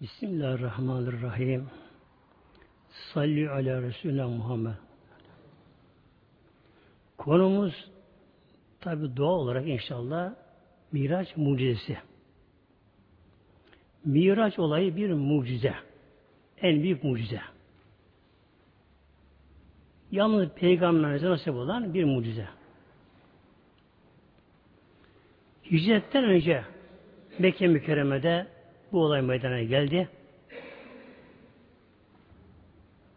Bismillahirrahmanirrahim. Salli ala Resulüne Muhammed. Konumuz tabi doğal olarak inşallah Miraç mucizesi. Miraç olayı bir mucize. En büyük mucize. Yalnız peygamberimize nasip olan bir mucize. Hicretten önce Mekke mükerremede bu olay meydana geldi.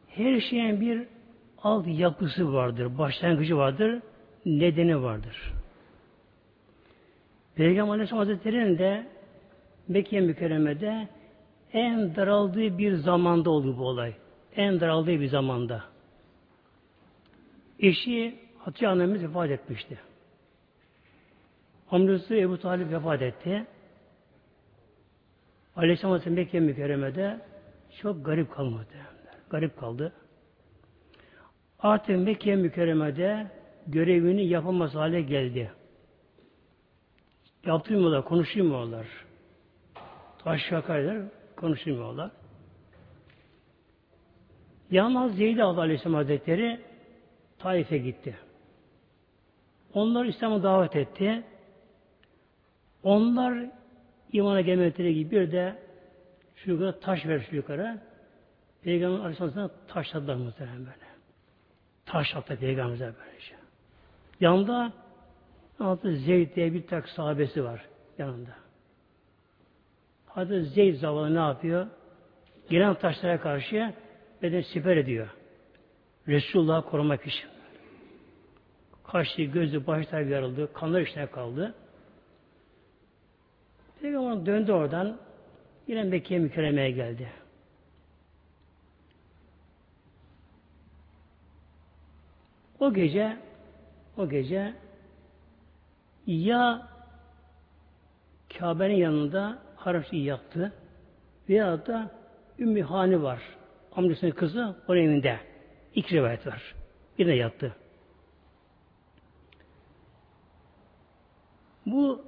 Her şeyin bir alt yapısı vardır, başlangıcı vardır, nedeni vardır. Peygamber Aleyhisselam Hazretleri'nin de Mekke mükerremede en daraldığı bir zamanda oldu bu olay. En daraldığı bir zamanda. Eşi Hatice annemiz vefat etmişti. Amcası Ebu Talip vefat etti. Aleyhisselam Hazretleri Mekke mükerremede çok garip kalmadı. Garip kaldı. Artık Mekke mükerremede görevini yapamaz hale geldi. Yaptırmıyorlar, konuşmuyorlar. Taş şakaylar, konuşmuyorlar. Yalnız Zeyd Allah Aleyhisselam Hazretleri Taif'e gitti. Onlar İslam'a davet etti. Onlar imana gelmedikleri gibi bir de şu yukarı taş ver şu yukarı. Peygamber Aleyhisselam'a taşladılar muhtemelen böyle. Taş attı Peygamber'e böylece. Yanında altı Zeyd diye bir tak sahabesi var yanında. Hadi Zeyd zavallı ne yapıyor? Gelen taşlara karşı beden siper ediyor. Resulullah'ı korumak için. Kaşlı, gözü, başı yarıldı. Kanlar içine kaldı. Peygamber döndü oradan. Yine Mekke'ye mükerremeye geldi. O gece o gece ya Kabe'nin yanında Harafçı yattı veya da Ümmü Hani var. Amcasının kızı onun evinde. İki rivayet var. Bir de yattı. Bu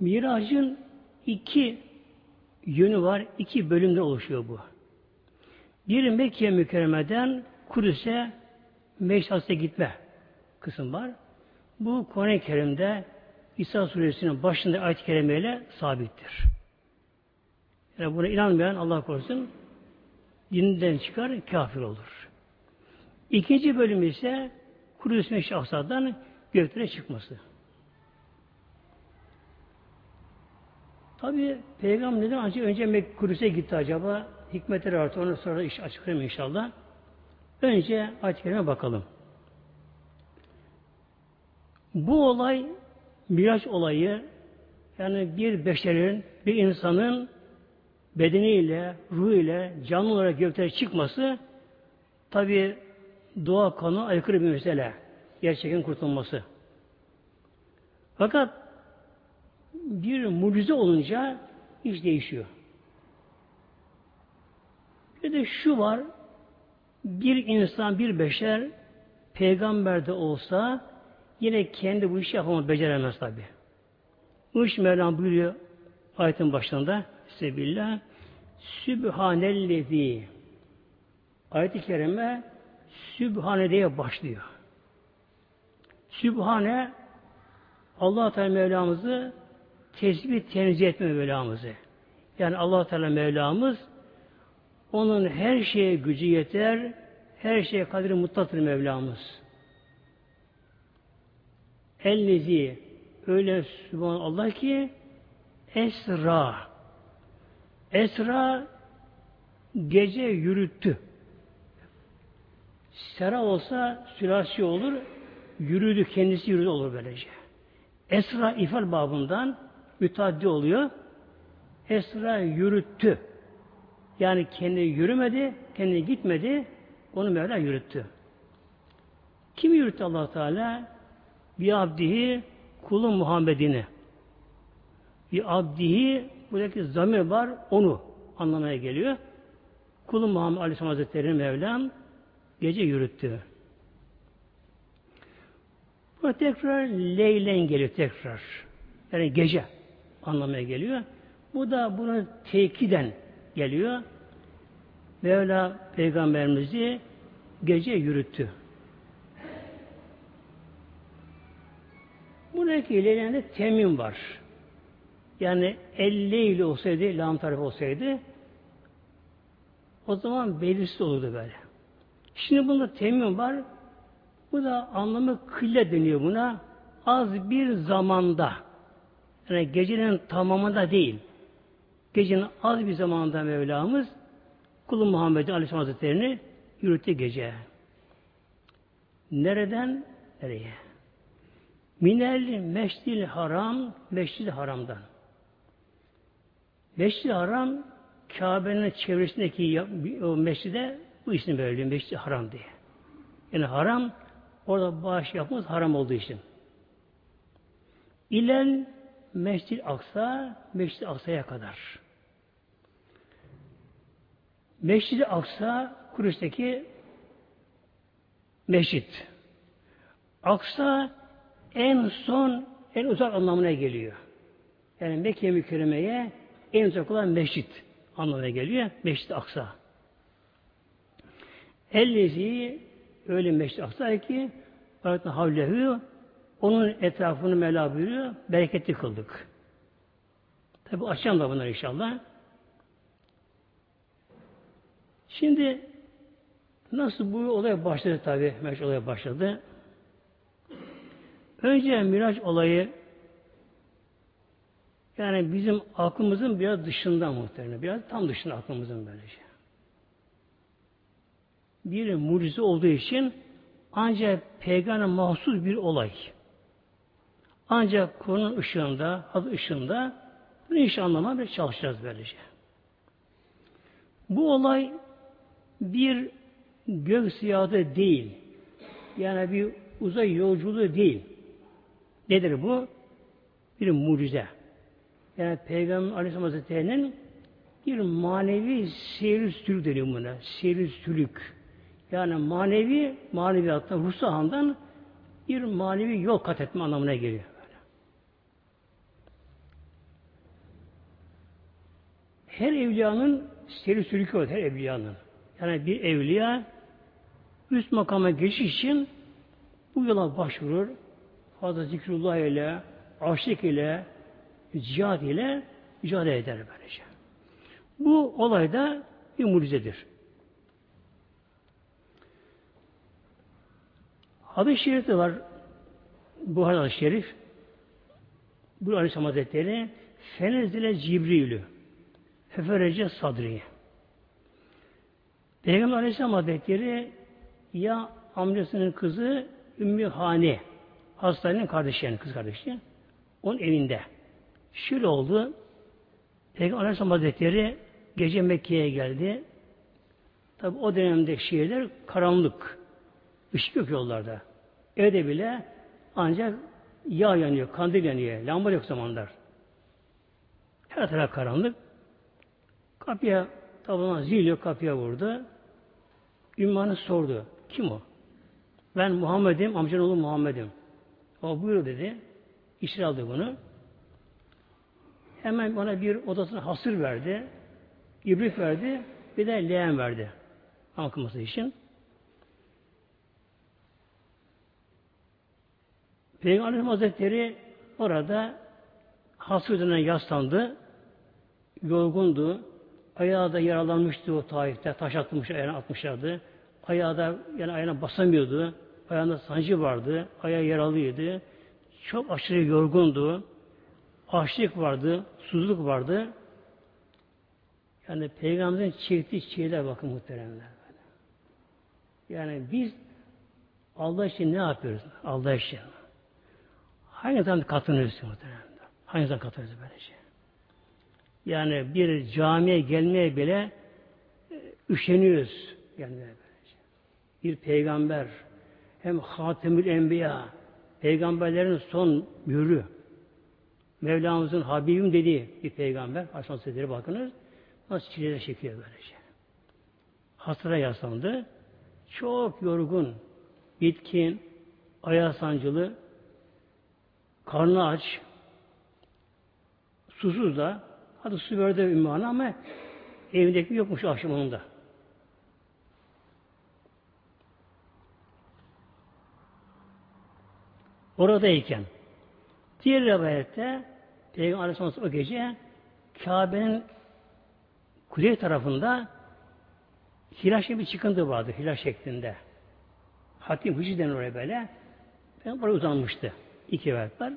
miracın iki yönü var. iki bölümde oluşuyor bu. Bir Mekke mükerremeden Kudüs'e Meşhas'ta gitme kısım var. Bu Kur'an-ı Kerim'de İsa suresinin başında ayet-i kerimeyle sabittir. Yani buna inanmayan Allah korusun dininden çıkar, kafir olur. İkinci bölüm ise Kudüs Meşhas'tan göklere çıkması. Tabi Peygamber neden ancak önce Kudüs'e gitti acaba? Hikmetleri artı onu sonra iş açıklayayım inşallah. Önce ayet bakalım. Bu olay Miraç olayı yani bir beşerin, bir insanın bedeniyle, ruh ile canlı olarak göklere çıkması tabi doğa kanuna aykırı bir mesele. Gerçekin kurtulması. Fakat bir mucize olunca iş değişiyor. Bir de şu var, bir insan, bir beşer peygamber de olsa yine kendi bu işi yapamaz, beceremez tabi. Bu iş Mevlam buyuruyor ayetin başında Sebillah Sübhanellezi Ayet-i Kerime Sübhane diye başlıyor. Sübhane Allah Teala Mevlamızı tesbih tenzih etme Mevlamızı. Yani Allah Teala Mevlamız onun her şeye gücü yeter, her şeye kadri mutlaktır Mevlamız. Ellezi öyle Subhanallah ki Esra Esra gece yürüttü. Sera olsa sülasi olur, yürüdü, kendisi yürüdü olur böylece. Esra ifal babından müteaddi oluyor. Esra yürüttü. Yani kendi yürümedi, kendi gitmedi, onu Mevla yürüttü. Kim yürüttü allah Teala? Bir abdihi kulun Muhammed'ini. Bir abdihi buradaki zamir var, onu anlamaya geliyor. Kulun Muhammed Aleyhisselam Hazretleri Mevlam gece yürüttü. Bu tekrar leylen geliyor tekrar. Yani gece anlamaya geliyor. Bu da bunu tekiden geliyor. Mevla peygamberimizi gece yürüttü. Buradaki ilerlerinde temin var. Yani elle ile olsaydı, lam tarafı olsaydı o zaman belirsiz olurdu böyle. Şimdi bunda temin var. Bu da anlamı kılle deniyor buna. Az bir zamanda. Yani gecenin tamamında değil. Gecenin az bir zamanda Mevlamız kulu Muhammed Aleyhisselam Hazretleri'ni yürüttü gece. Nereden? Nereye? Minel meşdil haram, meşdil haramdan. Meşdil haram, Kabe'nin çevresindeki o meşride bu isim veriliyor, meşdil haram diye. Yani haram, orada bağış yapmamız haram olduğu için. İlen Meşdil Aksa, Meşdil Aksa'ya kadar. Meşdil Aksa, Kudüs'teki meşrit. Aksa en son, en uzak anlamına geliyor. Yani Mekke mükerremeye en uzak olan meşrit anlamına geliyor. Meşrit Aksa. Ellezi öyle meşrit Aksa ki Barakna havlehu onun etrafını Mevla buyuruyor. Bereketli kıldık. Tabi açacağım da bunları inşallah. Şimdi nasıl bu olay başladı tabi. Miraç olay başladı. Önce Miraç olayı yani bizim aklımızın biraz dışında muhtemelen. Biraz tam dışında aklımızın böylece. Bir mucize olduğu için ancak peygamber mahsus bir olay. Ancak Kur'an'ın ışığında, adı ışığında bunu iş anlamaya çalışacağız böylece. Bu olay bir gök seyahatı değil. Yani bir uzay yolculuğu değil. Nedir bu? Bir mucize. Yani Peygamber Aleyhisselam Hazretleri'nin bir manevi seyir sülük deniyor buna. Seyir sülük. Yani manevi, maneviyattan, ruh sahandan bir manevi yol kat etme anlamına geliyor. Böyle. Her evliyanın seyir sülükü var, her evliyanın. Yani bir evliya üst makama geçiş için bu yola başvurur. Fazla zikrullah ile, aşık ile, cihad ile mücadele eder böylece. Bu olayda bir mucizedir. Hadis-i şerifte var Buhar hadis şerif bu Aleyhisselam Hazretleri Fenezile Cibril'ü Feferece Sadri'ye Peygamber Aleyhisselam Hazretleri ya amcasının kızı Ümmü Hane hastanenin kardeşi yani kız kardeşi onun evinde. Şöyle oldu. Peygamber Aleyhisselam Hazretleri gece Mekke'ye geldi. Tabi o dönemde şehirler karanlık. Işık yok yollarda. Evde bile ancak yağ yanıyor, kandil yanıyor. Lamba yok zamanlar. Her taraf karanlık. Kapıya tabi zil kapıya vurdu. Ümmanı sordu. Kim o? Ben Muhammed'im, amcanın oğlu Muhammed'im. O buyur dedi. İçeri aldı bunu. Hemen bana bir odasına hasır verdi. İbrik verdi. Bir de leğen verdi. Anlatılması için. Peygamber Hazretleri orada hasır yaslandı. Yorgundu. Ayağı da yaralanmıştı o Taif'te. Taş atmış, ayağına atmışlardı. Ayağı da yani ayağına basamıyordu. Ayağında sancı vardı. Ayağı yaralıydı. Çok aşırı yorgundu. Açlık vardı. Susuzluk vardı. Yani Peygamberin çektiği şeyler bakın muhteremler. Yani biz Allah için ne yapıyoruz? Allah için. Hangi zaman katlanıyoruz muhteremler? Hangi zaman katlanıyoruz böylece? Yani bir camiye gelmeye bile e, üşeniyoruz. Yani. Bir peygamber hem Hatemül Enbiya peygamberlerin son yürü Mevlamızın Habibim dediği bir peygamber Aleyhisselatü bakınız nasıl çileler çekiyor böylece. Hasıra yaslandı. Çok yorgun, bitkin, ayağı sancılı, karnı aç, susuz da Hadi su verdi ümmanı ama Evindeki yokmuş akşam onun da. Oradayken diğer rivayette Peygamber Aleyhisselam o gece Kabe'nin kuzey tarafında hilal bir çıkıntı vardı. Hilal şeklinde. Hatim Hücü denir oraya böyle. Ben buraya uzanmıştı. İki rivayet var.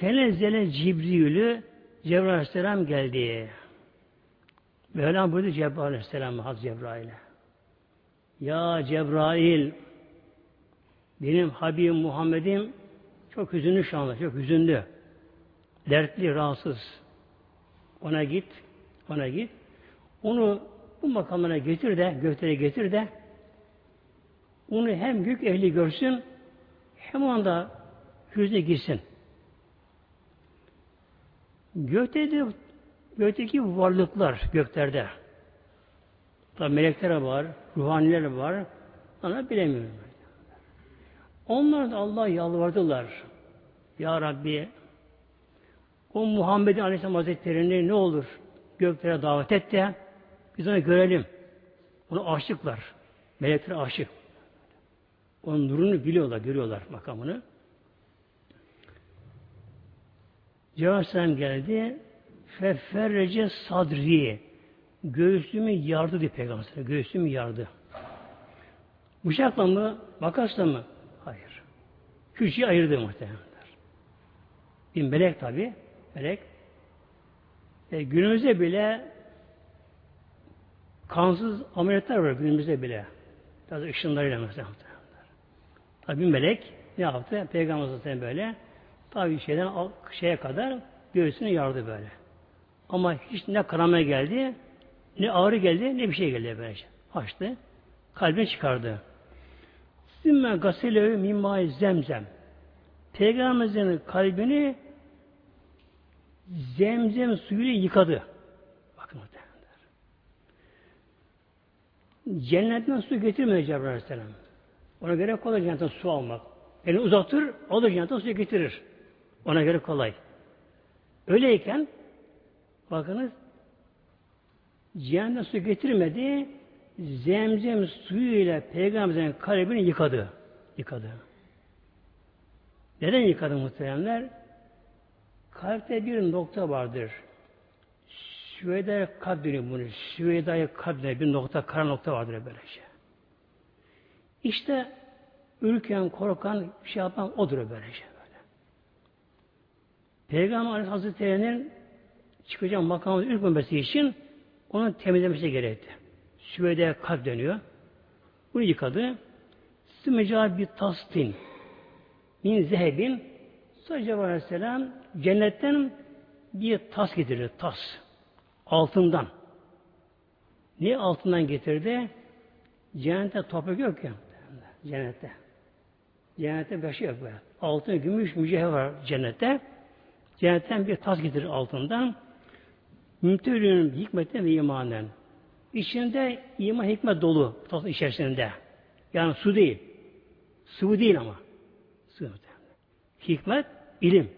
Fenezele Cibril'ü Cebrail Aleyhisselam geldi. Mevlam buyurdu Cebrail Aleyhisselam Hazreti Cebrail'e. Ya Cebrail benim Habibim Muhammed'im çok hüzünlü şu anda, çok hüzünlü. Dertli, rahatsız. Ona git, ona git. Onu bu makamına getir de, göklere getir de onu hem gök ehli görsün hem anda hüzne gitsin. Gökte de gökteki varlıklar göklerde. Tabi melekler var, ruhaniler var. Ona bilemiyorum. Onlar da Allah'a yalvardılar. Ya Rabbi o Muhammed Aleyhisselam Hazretleri'ni ne olur göklere davet et de biz onu görelim. Onu aşıklar. Melekler aşık. Onun nurunu biliyorlar, görüyorlar makamını. Cevabi geldi. Feferrece sadri. Göğsümü yardı diye peygamber. Göğsümü yardı. Bıçakla mı? Makasla mı? Hayır. Külçeyi ayırdı muhtemelenler. Bir melek tabi. Melek. E, günümüzde bile kansız ameliyatlar var günümüzde bile. Biraz ışınlarıyla mesela. Tabi melek ne yaptı? Peygamber zaten böyle tabi şeyden şeye kadar göğsünü yardı böyle. Ama hiç ne kanama geldi, ne ağrı geldi, ne bir şey geldi böylece. Açtı. Kalbini çıkardı. Sümme gasilevi mimmâi zemzem. Peygamberimizin kalbini zemzem suyuyla yıkadı. Bakın muhtemelenler. Cennetten su getirmedi Cebrail Aleyhisselam. Ona göre kolay cennetten su almak. Elini uzatır, alır cennetten suyu getirir. Ona göre kolay. Öyleyken bakınız cehennem su getirmedi zemzem suyuyla peygamberin kalbini yıkadı. Yıkadı. Neden yıkadı muhteremler? Kalpte bir nokta vardır. Süveyda deniyor bunu. Süveyda'ya kalp deniyor. Bir nokta, kara nokta vardır böylece. İşte ürken, korkan, şey yapan odur böylece. Peygamber Hazretleri'nin çıkacak makamı ürkmemesi için onun temizlemesi gerekti. Süveyde kalp dönüyor. Bunu yıkadı. Sümeca bir tastin min zehebin Sadece Aleyhisselam cennetten bir tas getirdi. Tas. Altından. Niye altından getirdi? Cennette toprak yok ya. Cennette. Cennette şey yok böyle. Altın, gümüş, mücevher var cennette. Cennetten bir tas getirir altından. Mümtülün hikmetten ve imanen. İçinde iman hikmet dolu tasın içerisinde. Yani su değil. Sıvı değil ama. Sıvı. Hikmet, ilim.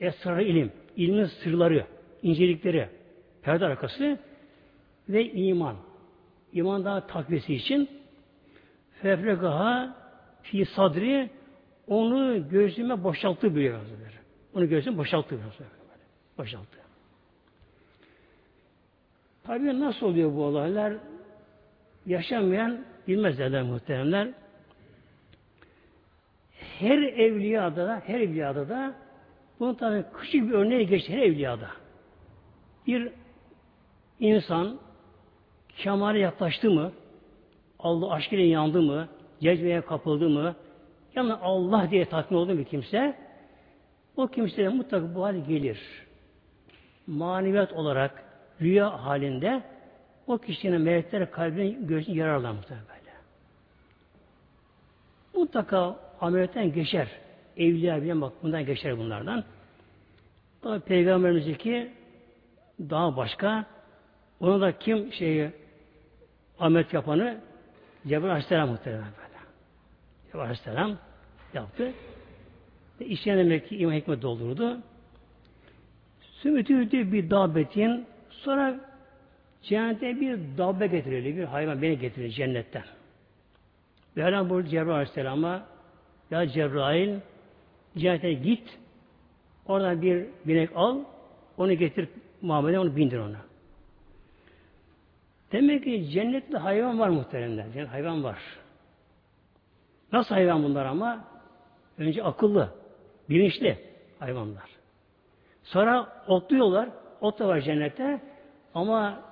Esrarı ilim. İlmin sırları, incelikleri, perde arkası ve iman. İman daha takviyesi için fefregaha fi sadri onu gözüme boşalttı biliyor. Onu gözüme boşalttı. Boşalttı. Tabii nasıl oluyor bu olaylar? Yaşamayan bilmezler muhteremler. Her evliyada da, her evliyada da bunun tabi küçük bir örneği geçti her evliyada. Bir insan kemale yaklaştı mı, Allah aşkıyla yandı mı, cezbeye kapıldı mı, yani Allah diye tatmin oldu bir kimse, o kimseye mutlaka bu hal gelir. Maneviyat olarak, rüya halinde o kişinin melekler kalbine gözünü yararlar mutlaka böyle. Mutlaka ameliyattan geçer. Evliya bile bak bundan geçer bunlardan. Tabi peygamberimizdeki daha başka. Ona da kim şeyi ameliyat yapanı Cebrail Aleyhisselam muhtemelen böyle. Cebrail Aleyhisselam yaptı. Ve içine demek ki iman hikmet doldurdu. Sümütüydü bir dabetin sonra cennete bir dabbe getirildi. Bir hayvan beni getirildi cennetten. Mevlam buyurdu Cebrail Aleyhisselam'a ya Cebrail cennete git oradan bir binek al onu getir Muhammed'e onu bindir ona. Demek ki cennette hayvan var muhteremler. Cennet hayvan var. Nasıl hayvan bunlar ama? Önce akıllı, bilinçli hayvanlar. Sonra otluyorlar. Ot da var cennette. Ama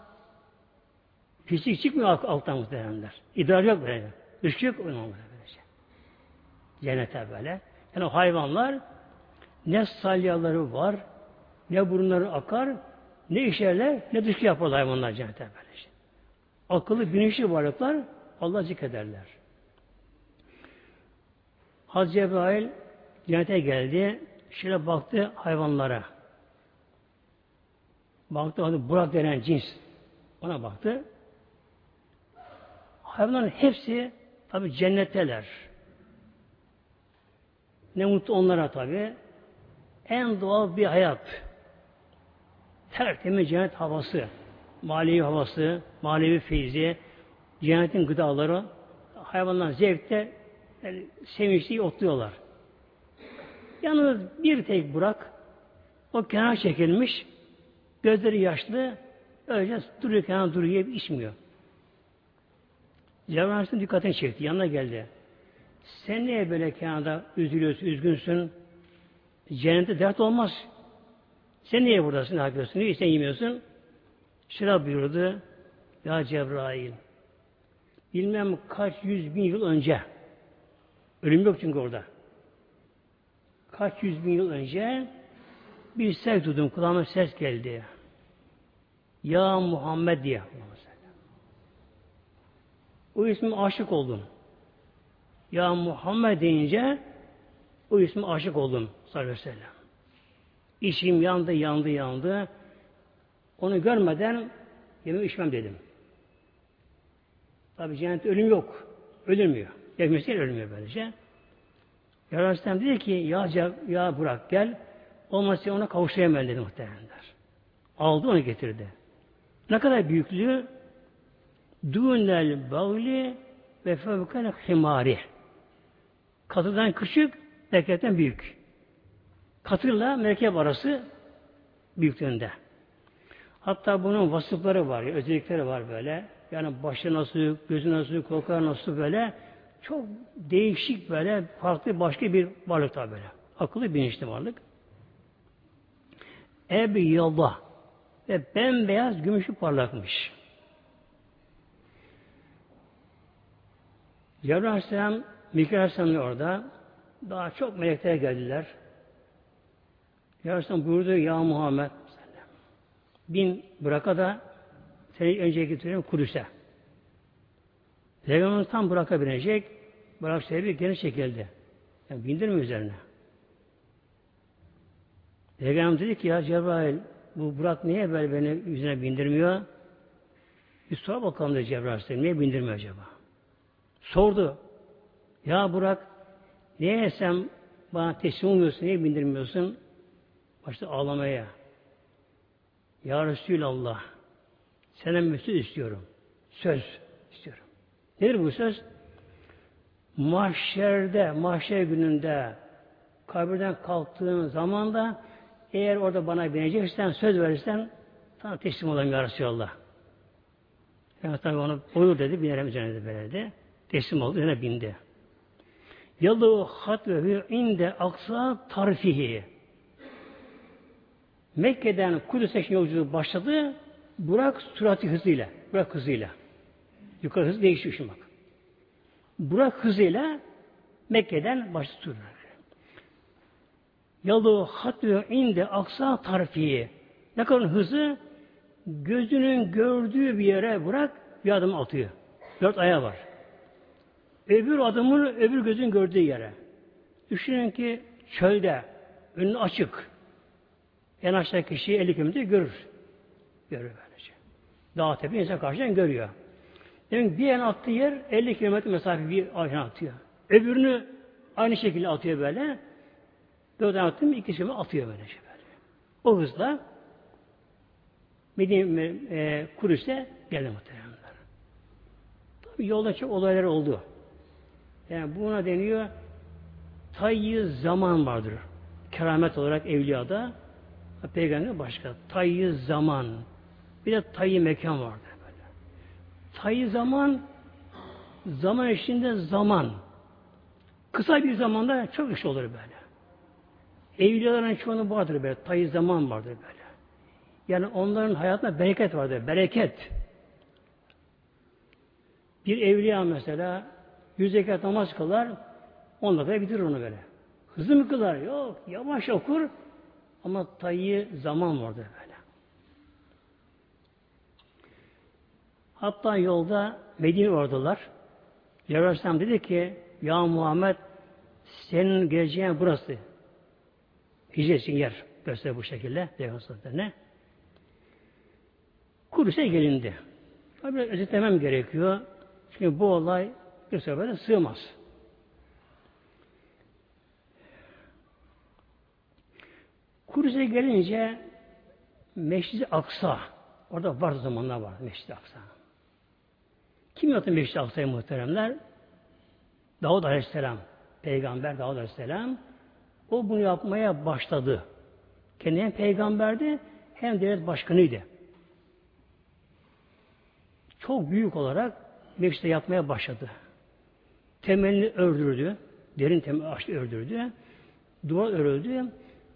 pislik çıkmıyor alttan muhteremler. İdrar yok böyle. Dışkı yok böylece. Cennete böyle. Yani o hayvanlar ne salyaları var, ne burunları akar, ne işerler, ne dışkı yaparlar hayvanlar cennete böylece. Akıllı, bilinçli varlıklar Allah zikrederler. Hazreti Cebrail cennete geldi. Şöyle baktı hayvanlara. Baktı adı Burak denen cins. Ona baktı. Hayvanların hepsi tabi cennetteler. Ne mutlu onlara tabi. En doğal bir hayat. Tertemiz cennet havası. Manevi havası, manevi feyzi, cennetin gıdaları, hayvanlar zevkte yani sevinçli otluyorlar. Yalnız bir tek Burak o kenar çekilmiş gözleri yaşlı öylece duruyor kenar duruyor içmiyor. Cebrail Aleyhisselam dikkatini çekti. Yanına geldi. Sen niye böyle kenarda üzülüyorsun, üzgünsün? Cennette dert olmaz. Sen niye buradasın, ne yapıyorsun? Niye sen yemiyorsun? Şıra buyurdu. Ya Cebrail bilmem kaç yüz bin yıl önce ölüm yok çünkü orada. Kaç yüz bin yıl önce bir ses duydum. Kulağıma ses geldi. Ya Muhammed diye. O ismi aşık oldum. Ya Muhammed deyince o ismi aşık oldum sallallahu aleyhi ve sellem. İçim yandı, yandı, yandı. Onu görmeden yemeği içmem dedim. Tabi cennet ölüm yok. Ölünmüyor. Gelmesi ölmüyor böylece. Ya Aleyhisselam dedi ki ya, ya bırak gel. Olmazsa ona kavuşayım dedi muhtemelenler. Aldı onu getirdi. Ne kadar büyüklüğü? Dûnel bağli ve fevkal himari. Katırdan küçük, merkezden büyük. Katırla merkep arası büyüklüğünde. Hatta bunun vasıfları var, özellikleri var böyle. Yani başı nasıl, gözü nasıl, kokar nasıl böyle. Çok değişik böyle, farklı başka bir varlık tabi böyle. Akıllı bilinçli varlık. Ebi yalda ve bembeyaz gümüşü parlakmış. Cebrail Aleyhisselam, Mikail Aleyhisselam orada. Daha çok melekler geldiler. Aleyhisselam buyurdu ya Muhammed bin bıraka da seni önce getiriyorum Kudüs'e. Peygamberimiz tam bıraka binecek. Bırak sahibi geri çekildi. Yani bindirme üzerine. Peygamber dedi ki ya Cebrail bu Burak niye böyle beni yüzüne bindirmiyor? Bir sor bakalım dedi Cebrail Niye bindirmiyor acaba? Sordu. Ya Burak niye sen bana teslim olmuyorsun? Niye bindirmiyorsun? Başta ağlamaya. Ya Resulallah senden mesut istiyorum. Söz istiyorum. Nedir bu söz? Mahşerde, mahşer gününde kabirden kalktığın zaman da eğer orada bana bineceksen, söz verirsen sana teslim olayım ya Resulallah. Yani tabi onu buyur dedi, binerim üzerine böyle Teslim oldu, üzerine bindi. Yalı hat ve inde aksa tarifihi. Mekke'den Kudüs'e yolculuğu başladı. Burak sürati hızıyla. Burak hızıyla. Yukarı hız değişiyor şimdi bak. Burak hızıyla Mekke'den başladı. Yalı hatü inde aksa tarfiyi. Ne kadar hızı? Gözünün gördüğü bir yere bırak bir adım atıyor. Dört ayağı var. Öbür adımın öbür gözün gördüğü yere. Düşünün ki çölde önü açık. En aşağı kişi 50 kilometre görür. Görür böylece. Dağ tepe insan karşıdan görüyor. Demek bir yana attığı yer 50 kilometre mesafe bir ayna atıyor. Öbürünü aynı şekilde atıyor böyle. Dört tane attım, iki kilometre atıyor böylece böyle. O hızla Medine e, Kudüs'e geldi muhteremler. Tabi yolda çok olaylar oldu. Yani buna deniyor tayyi zaman vardır. Keramet olarak evliyada peygamber başka. Tayyi zaman. Bir de tayyi mekan vardır Tayyi zaman zaman içinde zaman. Kısa bir zamanda çok iş olur böyle. Evliyaların çoğunun vardır böyle. Tayyi zaman vardır böyle. Yani onların hayatında bereket vardır. Bereket. Bir evliya mesela yüz zekat namaz kılar on dakika bitirir onu böyle. Hızlı mı kılar? Yok. Yavaş okur ama tayyi zaman vardır böyle. Hatta yolda Medine ordular Cebrail dedi ki Ya Muhammed senin geleceğin burası. Hicret yer göster bu şekilde Peygamber Kudüs'e gelindi. Tabi özetlemem gerekiyor. Çünkü bu olay bir seferde sığmaz. Kudüs'e gelince Meşrid-i Aksa orada var zamanlar var Meşrid-i Aksa. Kim yaptı Meşrid-i Aksa'yı muhteremler? Davud Aleyhisselam. Peygamber Davud Aleyhisselam o bunu yapmaya başladı. Kendi hem peygamberdi hem devlet başkanıydı. Çok büyük olarak Meşrid'de yapmaya başladı. Temelini ördürdü. Derin temel açtı ördürdü. Duvar örüldü.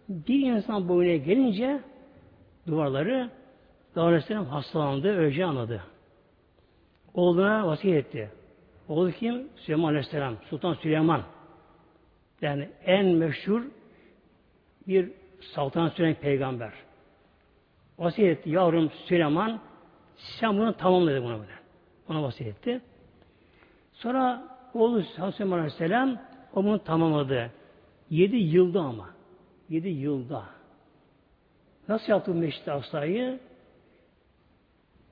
Bir insan boyuna gelince duvarları Davud Aleyhisselam hastalandı, öleceği anladı. Oğluna vasiyet etti. Oğlu kim? Süleyman Aleyhisselam. Sultan Süleyman. Yani en meşhur bir saltanat süren peygamber. Vasiyet etti. Yavrum Süleyman sen bunu tamamladı buna böyle. Ona vasiyet etti. Sonra oğlu Süleyman Aleyhisselam o bunu tamamladı. Yedi yılda ama. Yedi yılda. Nasıl yaptı bu Meşrit Aksa'yı?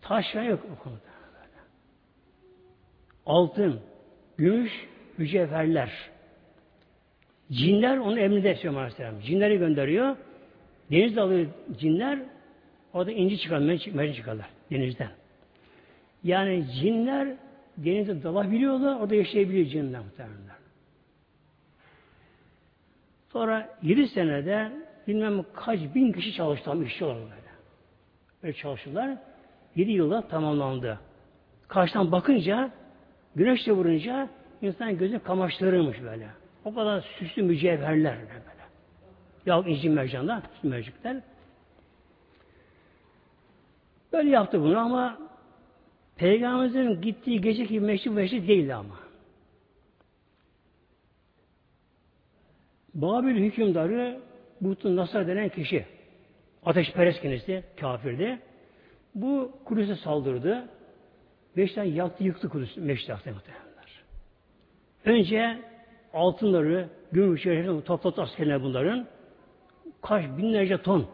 Taş yok o konuda. Altın, gümüş, mücevherler. Cinler onun emrinde Süleyman Aleyhisselam. Cinleri gönderiyor. Denizde alıyor cinler. Orada inci çıkar, mercek çıkarlar denizden. Yani cinler denizde dalabiliyorlar, orada yaşayabiliyor cinler muhtemelen. Sonra yedi senede bilmem kaç bin kişi çalıştı ama işçi olarak böyle. Böyle çalıştılar. Yedi yılda tamamlandı. Karşıdan bakınca güneşle vurunca insan gözü kamaştırırmış böyle. O kadar süslü mücevherler böyle. Ya inci mercanlar, süslü mercekler. Böyle yaptı bunu ama Peygamberimizin gittiği geceki meşri meşri değildi ama. Babil hükümdarı Buhtun Nasar denen kişi ateşperest kendisi, kafirdi. Bu Kudüs'e saldırdı. Beş yaktı, yıktı Kudüs'ü, meşri yaktı muhtemelenler. Önce altınları, gümüşleri toplattı askerler bunların. Kaç binlerce ton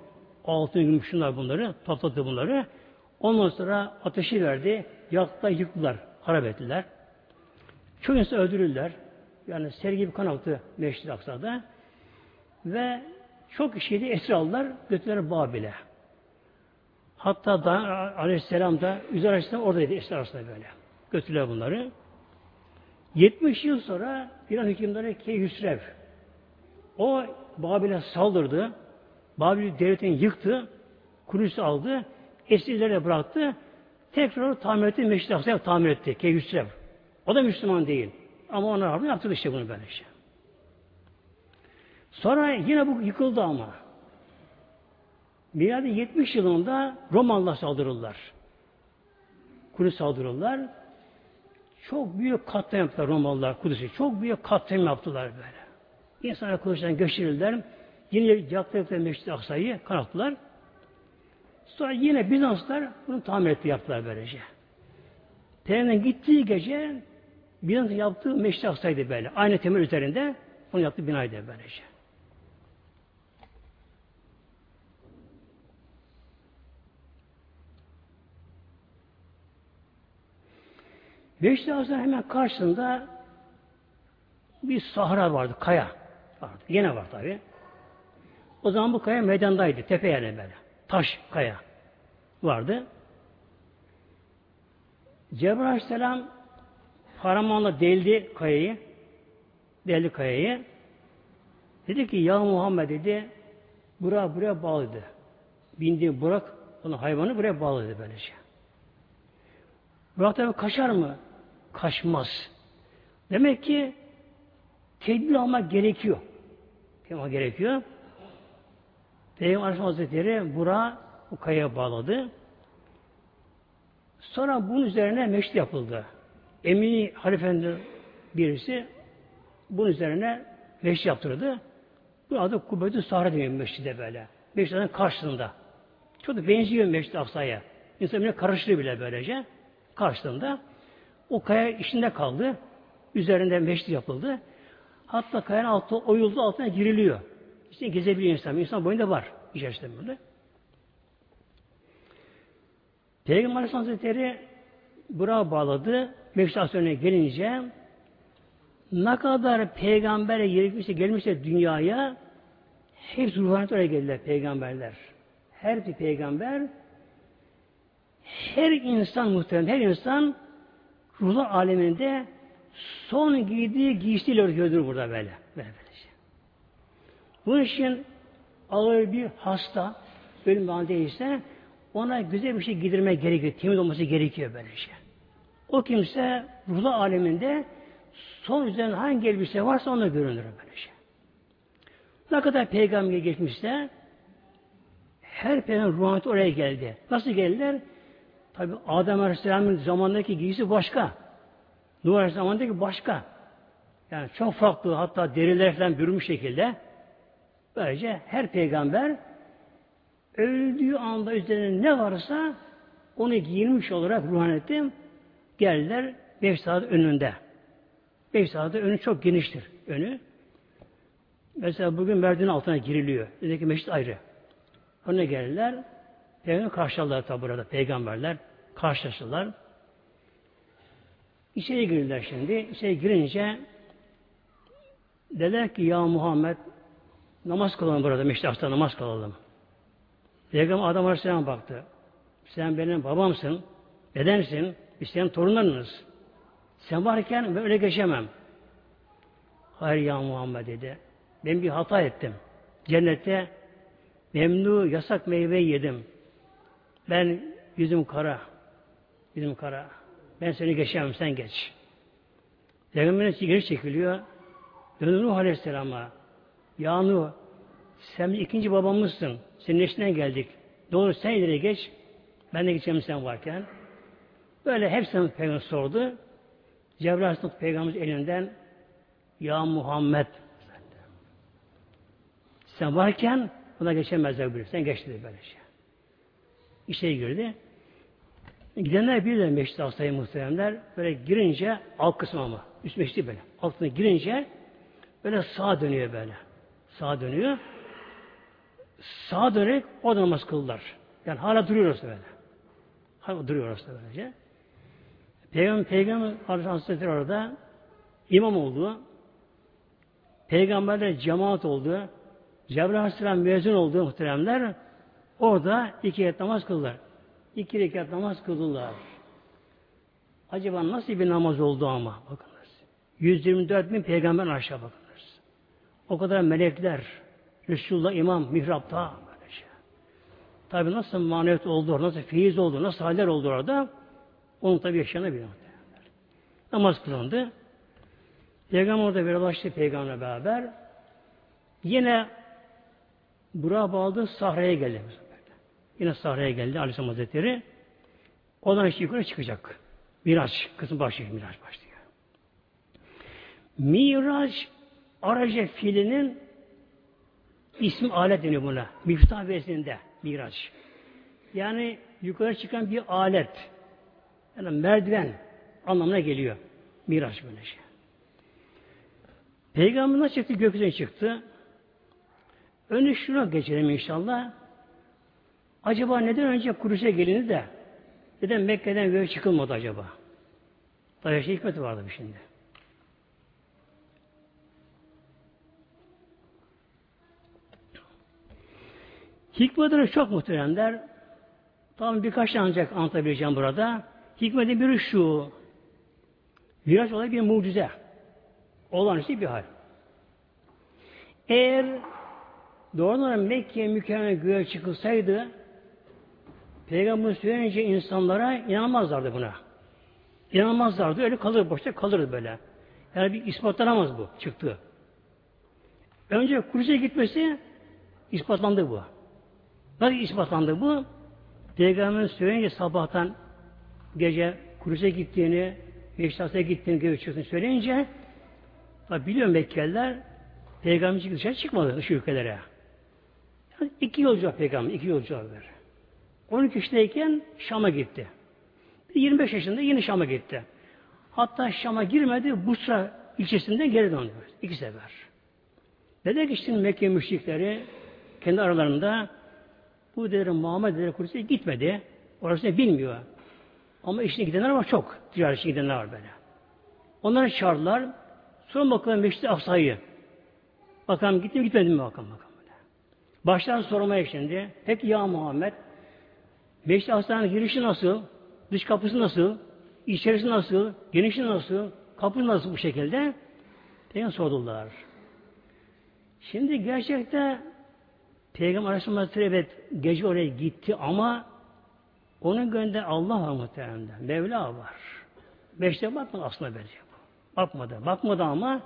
altın, gümüş bunları, toplattı bunları. Ondan sonra ateşi verdi, yaktılar, yıktılar, harap ettiler. Çok insan öldürürler. Yani seri gibi kan aktı Meşrid Aksa'da. Ve çok kişiyi de esir aldılar, götürdüler Babil'e. Hatta da Aleyhisselam da Üzer Aleyhisselam oradaydı esir arasında böyle. Götürdüler bunları. 70 yıl sonra İran hükümdarı Keyhüsrev o Babil'e saldırdı. Babil devletini yıktı. Kudüs'ü aldı. Esirlere bıraktı. Tekrar tamir etti. Meşrit Aksa'ya tamir etti. Keyhüsrev. O da Müslüman değil. Ama ona rağmen yaptı işte bunu böyle işte. Sonra yine bu yıkıldı ama. Miladi 70 yılında Romalılar saldırırlar. Kudüs saldırırlar. Çok büyük katliam yaptılar Romalılar Kudüs'ü. Çok büyük katliam yaptılar böyle. İnsanlar kılıçtan geçirirler. Yine yaktıkları Meşrit Aksa'yı kanattılar. Sonra yine Bizanslar bunu tamir etti yaptılar böylece. Peygamber'in gittiği gece Bizans yaptığı Meşrit Aksa'ydı böyle. Aynı temel üzerinde onu yaptığı binaydı böylece. Beşiktaş Aksa'nın hemen karşısında bir sahra vardı, kaya vardı. Yine var tabi. O zaman bu kaya meydandaydı, tepe yerine böyle. Taş kaya. vardı. Cebrail Aleyhisselam parmağıyla deldi kayayı. Deldi kayayı. Dedi ki ya Muhammed dedi buraya buraya bağladı. Bindi Burak onu hayvanı buraya bağladı böylece. Burak tabi kaçar mı? Kaçmaz. Demek ki tedbir almak gerekiyor. Tedbir gerekiyor. Peygamber Aleyhisselam Hazretleri Burak'ı bu kayaya bağladı. Sonra bunun üzerine meşrit yapıldı. Emini halifenin birisi bunun üzerine meşrit yaptırdı. Bu adı Kubbetü Sahra deniyor meşride böyle. Meşridin karşısında. Çok da benziyor Meşrid Aksa'ya. İnsan bile karıştırıyor bile böylece. Karşısında. O kaya içinde kaldı. Üzerinde meşrit yapıldı. Hatta kayanın altı oyuldu altına giriliyor. İşte gezebiliyor insan. İnsan boyunda var. içerisinde böyle. Peygamber Aleyhisselam Hazretleri buraya bağladı. Meksasyonuna gelince ne kadar peygamber gelmişse, gelmişse dünyaya hepsi ruhaniyet oraya geldiler peygamberler. Her bir peygamber her insan muhtemelen her insan ruhlar aleminde son giydiği giysiyle gördür burada böyle. böyle böylece. Bunun için ağır bir hasta ölüm halindeyse ona güzel bir şey giydirme gerekiyor. Temiz olması gerekiyor böyle şey. O kimse ruhlar aleminde son üzerinde hangi elbise varsa ona görünür böyle şey. Ne kadar peygamber geçmişse her peygamber ruhaniyet oraya geldi. Nasıl geldiler? Tabi Adem Aleyhisselam'ın zamandaki giysi başka. Nuh Aleyhisselam zamandaki başka. Yani çok farklı hatta deriler falan bürümüş şekilde. Böylece her peygamber öldüğü anda üzerine ne varsa onu giyinmiş olarak ruhaniyette geldiler beş önünde. Beş önü çok geniştir. Önü. Mesela bugün merdiven altına giriliyor. Öteki meşrit ayrı. Ona gelirler. Peygamber karşıladılar tabi burada. Peygamberler karşılaşırlar. İçeri girdiler şimdi. İçeri girince dediler ki ya Muhammed namaz kılalım burada. Meşrafta namaz kılalım. Peygamber Adam Aleyhisselam baktı. Sen benim babamsın. Dedensin. Biz senin torunlarınız. Sen varken ben öyle geçemem. Hayır ya Muhammed dedi. Ben bir hata ettim. Cennette memnu yasak meyve yedim. Ben yüzüm kara. Yüzüm kara. Ben seni geçemem sen geç. Peygamber'in geri çekiliyor. Dönür Nuh Aleyhisselam'a. Ya Nuh sen ikinci babamızsın. Senin eşinden geldik. Doğru sen ileri geç. Ben de geçeceğim sen varken. Böyle hepsini peygamber sordu. Cebrail Aleyhisselam elinden Ya Muhammed sen varken buna geçemezler böyle. Sen geç dedi böyle şey. İşe girdi. Gidenler de meşrit hastayı muhteremler böyle girince alt kısmı ama üst meşrit böyle. Altına girince böyle sağa dönüyor böyle. Sağa dönüyor. Sağa dönerek o da namaz kıldılar. Yani hala duruyor orası böyle. Hala duruyor orası böylece. Peygamber, Peygamber Hazretleri orada imam oldu. Peygamberler cemaat oldu. Cebrail Aleyhisselam müezzin oldu muhteremler. Orada iki rekat namaz kıldılar. İki rekat namaz kıldılar. Acaba nasıl bir namaz oldu ama bakınız. 124 bin peygamber aşağı bakınız. O kadar melekler, Resulullah imam mihrapta böyle şey. Tabi nasıl maneviyat oldu, nasıl feyiz oldu, nasıl haller oldu orada onu tabi yaşanabilir. Namaz kılındı. Peygamber orada vedalaştı peygamberle beraber. Yine Burak'a bağladı sahraya geldi. Yine sahraya geldi Aleyhisselam Hazretleri. Oradan işte yukarı çıkacak. Miraç kısmı başlıyor. Miraç başlıyor. Miraç araca filinin ismi alet deniyor buna. Miftah versiyonunda Miraç. Yani yukarı çıkan bir alet. Yani merdiven anlamına geliyor. Miraç böyle şey. Peygamber nasıl çıktı? Gökyüzüne çıktı. Önü şuna geçelim inşallah. Acaba neden önce Kuruş'a gelindi de neden Mekke'den böyle çıkılmadı acaba? Tabii şey hikmeti vardı bir şimdi. Hikmetleri çok muhteremler. Tamam birkaç tane ancak anlatabileceğim burada. Hikmeti biri şu. Miraç olay bir mucize. Olağanüstü bir hal. Eğer doğrudan Mekke mükemmel göğe çıkılsaydı Peygamber söyleyince insanlara inanmazlardı buna. İnanmazlardı. Öyle kalır boşta kalırdı böyle. Yani bir ispatlanamaz bu çıktı. Önce Kudüs'e gitmesi ispatlandı bu. Nasıl ispatlandı bu? Peygamber söyleyince sabahtan gece Kudüs'e gittiğini, Beşiktaş'a gittiğini, göğe çıktığını söyleyince tabi biliyorum Mekkeliler Peygamber dışarı çıkmadı dış ülkelere. Yani iki yolcu var Peygamber, iki yolcu var. 12 yaşındayken Şam'a gitti. 25 yaşında yine Şam'a gitti. Hatta Şam'a girmedi, Busra ilçesinden geri döndü. İki sefer. Dedi ki şimdi Mekke müşrikleri kendi aralarında bu dedi Muhammed dedi Kudüs'e gitmedi. Orasını bilmiyor. Ama işine gidenler var çok. Ticaret işine gidenler var böyle. Onları çağırdılar. Sonra bakalım Meşri Aksa'yı. Bakalım gittim gitmedim mi bakalım bakalım. Başlar sormaya şimdi. Peki ya Muhammed Meşri Aksa'nın girişi nasıl? Dış kapısı nasıl? İçerisi nasıl? Genişi nasıl? Kapı nasıl bu şekilde? Peygamber sordular. Şimdi gerçekte Peygamber Aleyhisselam Hazretleri evet gece oraya gitti ama onun gönderdiği Allah var muhtemelen. Mevla var. Beşte bakmadı aslında bence. Bakmadı. Bakmadı ama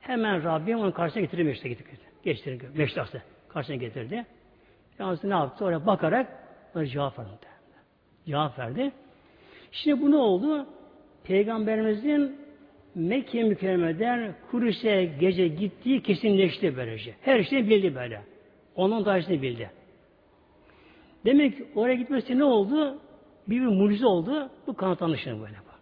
hemen Rabbim onun karşısına getirdi Beşte getirdi. Geçtirdi. Beşte aslında karşısına getirdi. Yalnız ne yaptı? Oraya bakarak ona cevap verdi. Cevap verdi. Şimdi bu ne oldu? Peygamberimizin Mekke mükerremeden Kudüs'e gece gittiği kesinleşti böylece. Her şeyi bildi böyle. Onun tarihini bildi. Demek ki oraya gitmesi ne oldu? Bir, bir mucize oldu. Bu kanıtlanışını böyle. bu.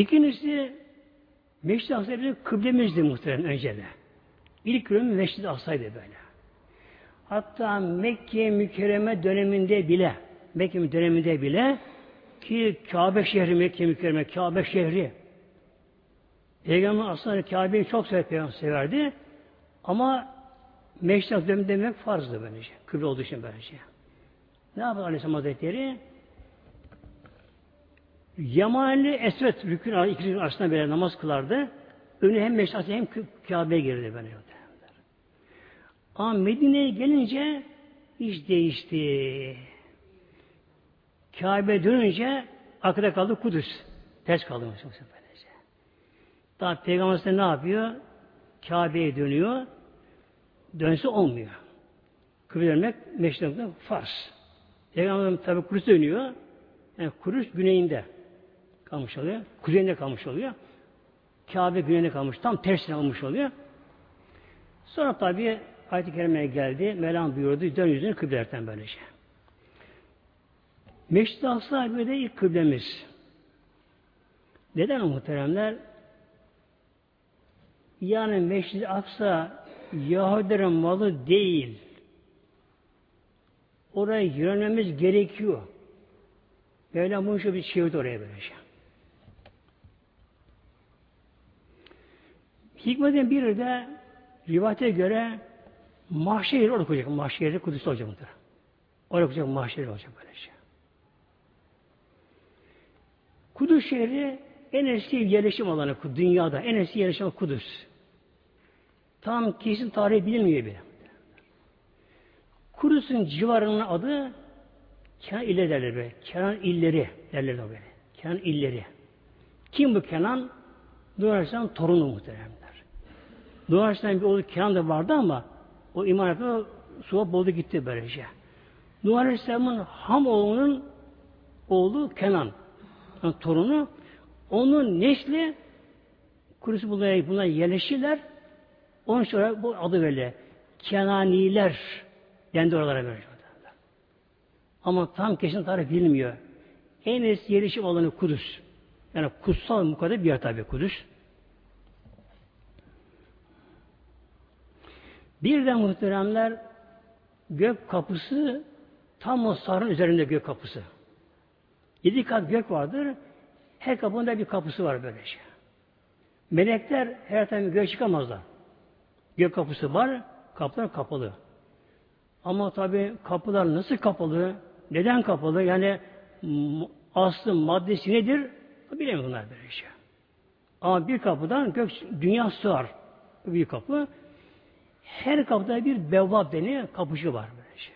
İkincisi Meşri Aksa bizim kıblemizdi muhtemelen önce de. İlk kıblemiz Meşri Aksa'ydı böyle. Hatta Mekke mükerreme döneminde bile Mekke döneminde bile ki Kabe şehri Mekke mükerreme Kabe şehri Peygamber aslında Kabe'yi çok sever, severdi. Ama döneminde demek farzdı böylece. Kıble olduğu için böylece. Ne yapar Aleyhisselam Hazretleri? Yamani Esvet rükün iki rükün arasında böyle namaz kılardı. Önü hem Meşri hem Kabe'ye girdi böyle. Ama Medine'ye gelince iş değişti. Kabe dönünce arkada kaldı Kudüs. Ters kaldı. Böylece. Daha Peygamber ne yapıyor? Kabe'ye dönüyor. Dönse olmuyor. Kıble dönmek meşrulatında farz. Peygamber tabi Kudüs dönüyor. Yani Kudüs güneyinde kalmış oluyor. Kuzeyinde kalmış oluyor. Kabe güneyinde kalmış. Tam tersine olmuş oluyor. Sonra tabi ayet-i kerimeye geldi. Mevlam buyurdu. Dön yüzünü kıblelerden böylece. Meşrid-i Aksa de ilk kıblemiz. Neden muhteremler? Yani Meşrid-i Aksa Yahudilerin malı değil. Oraya yönelmemiz gerekiyor. Mevlam bunu şu bir çevirdi oraya böylece. Hikmetin biri de rivayete göre mahşer yeri orada koyacak. Mahşer yeri Kudüs olacak mıdır? Orada koyacak mahşer yeri olacak böyle şey. Kudüs şehri en eski yerleşim alanı dünyada. En eski yerleşim alanı Kudüs. Tam kesin tarihi bilinmiyor bile. Kudüs'ün civarının adı Kenan illeri derler böyle. Kenan illeri derler böyle. Kenan illeri. Kim bu Kenan? Aleyhisselam torunu muhteremler. Nuh Aleyhisselam bir oğlu Kenan da vardı ama o iman etme suya boldu gitti böylece. Nuh Aleyhisselam'ın ham oğlunun oğlu Kenan. Yani torunu. Onun nesli Kudüs'ü bunlara, bunlara yerleşirler. Onun sonra bu adı böyle. Kenaniler dendi oralara böyle. Ama tam kesin tarih bilmiyor. En eski yerleşim alanı Kudüs. Yani kutsal mukaddes bir yer tabi Kudüs. Bir de muhteremler gök kapısı tam o sarın üzerinde gök kapısı. Yedi kat gök vardır. Her kapında bir kapısı var böylece. Melekler her tarafı göğe çıkamazlar. Gök kapısı var, kapılar kapalı. Ama tabi kapılar nasıl kapalı? Neden kapalı? Yani aslı maddesi nedir? Bilemiyor bunlar böyle şey. Ama bir kapıdan gök dünya sığar. Büyük kapı. Her kapıda bir bevvab deniyor, kapıcı var böyle şey.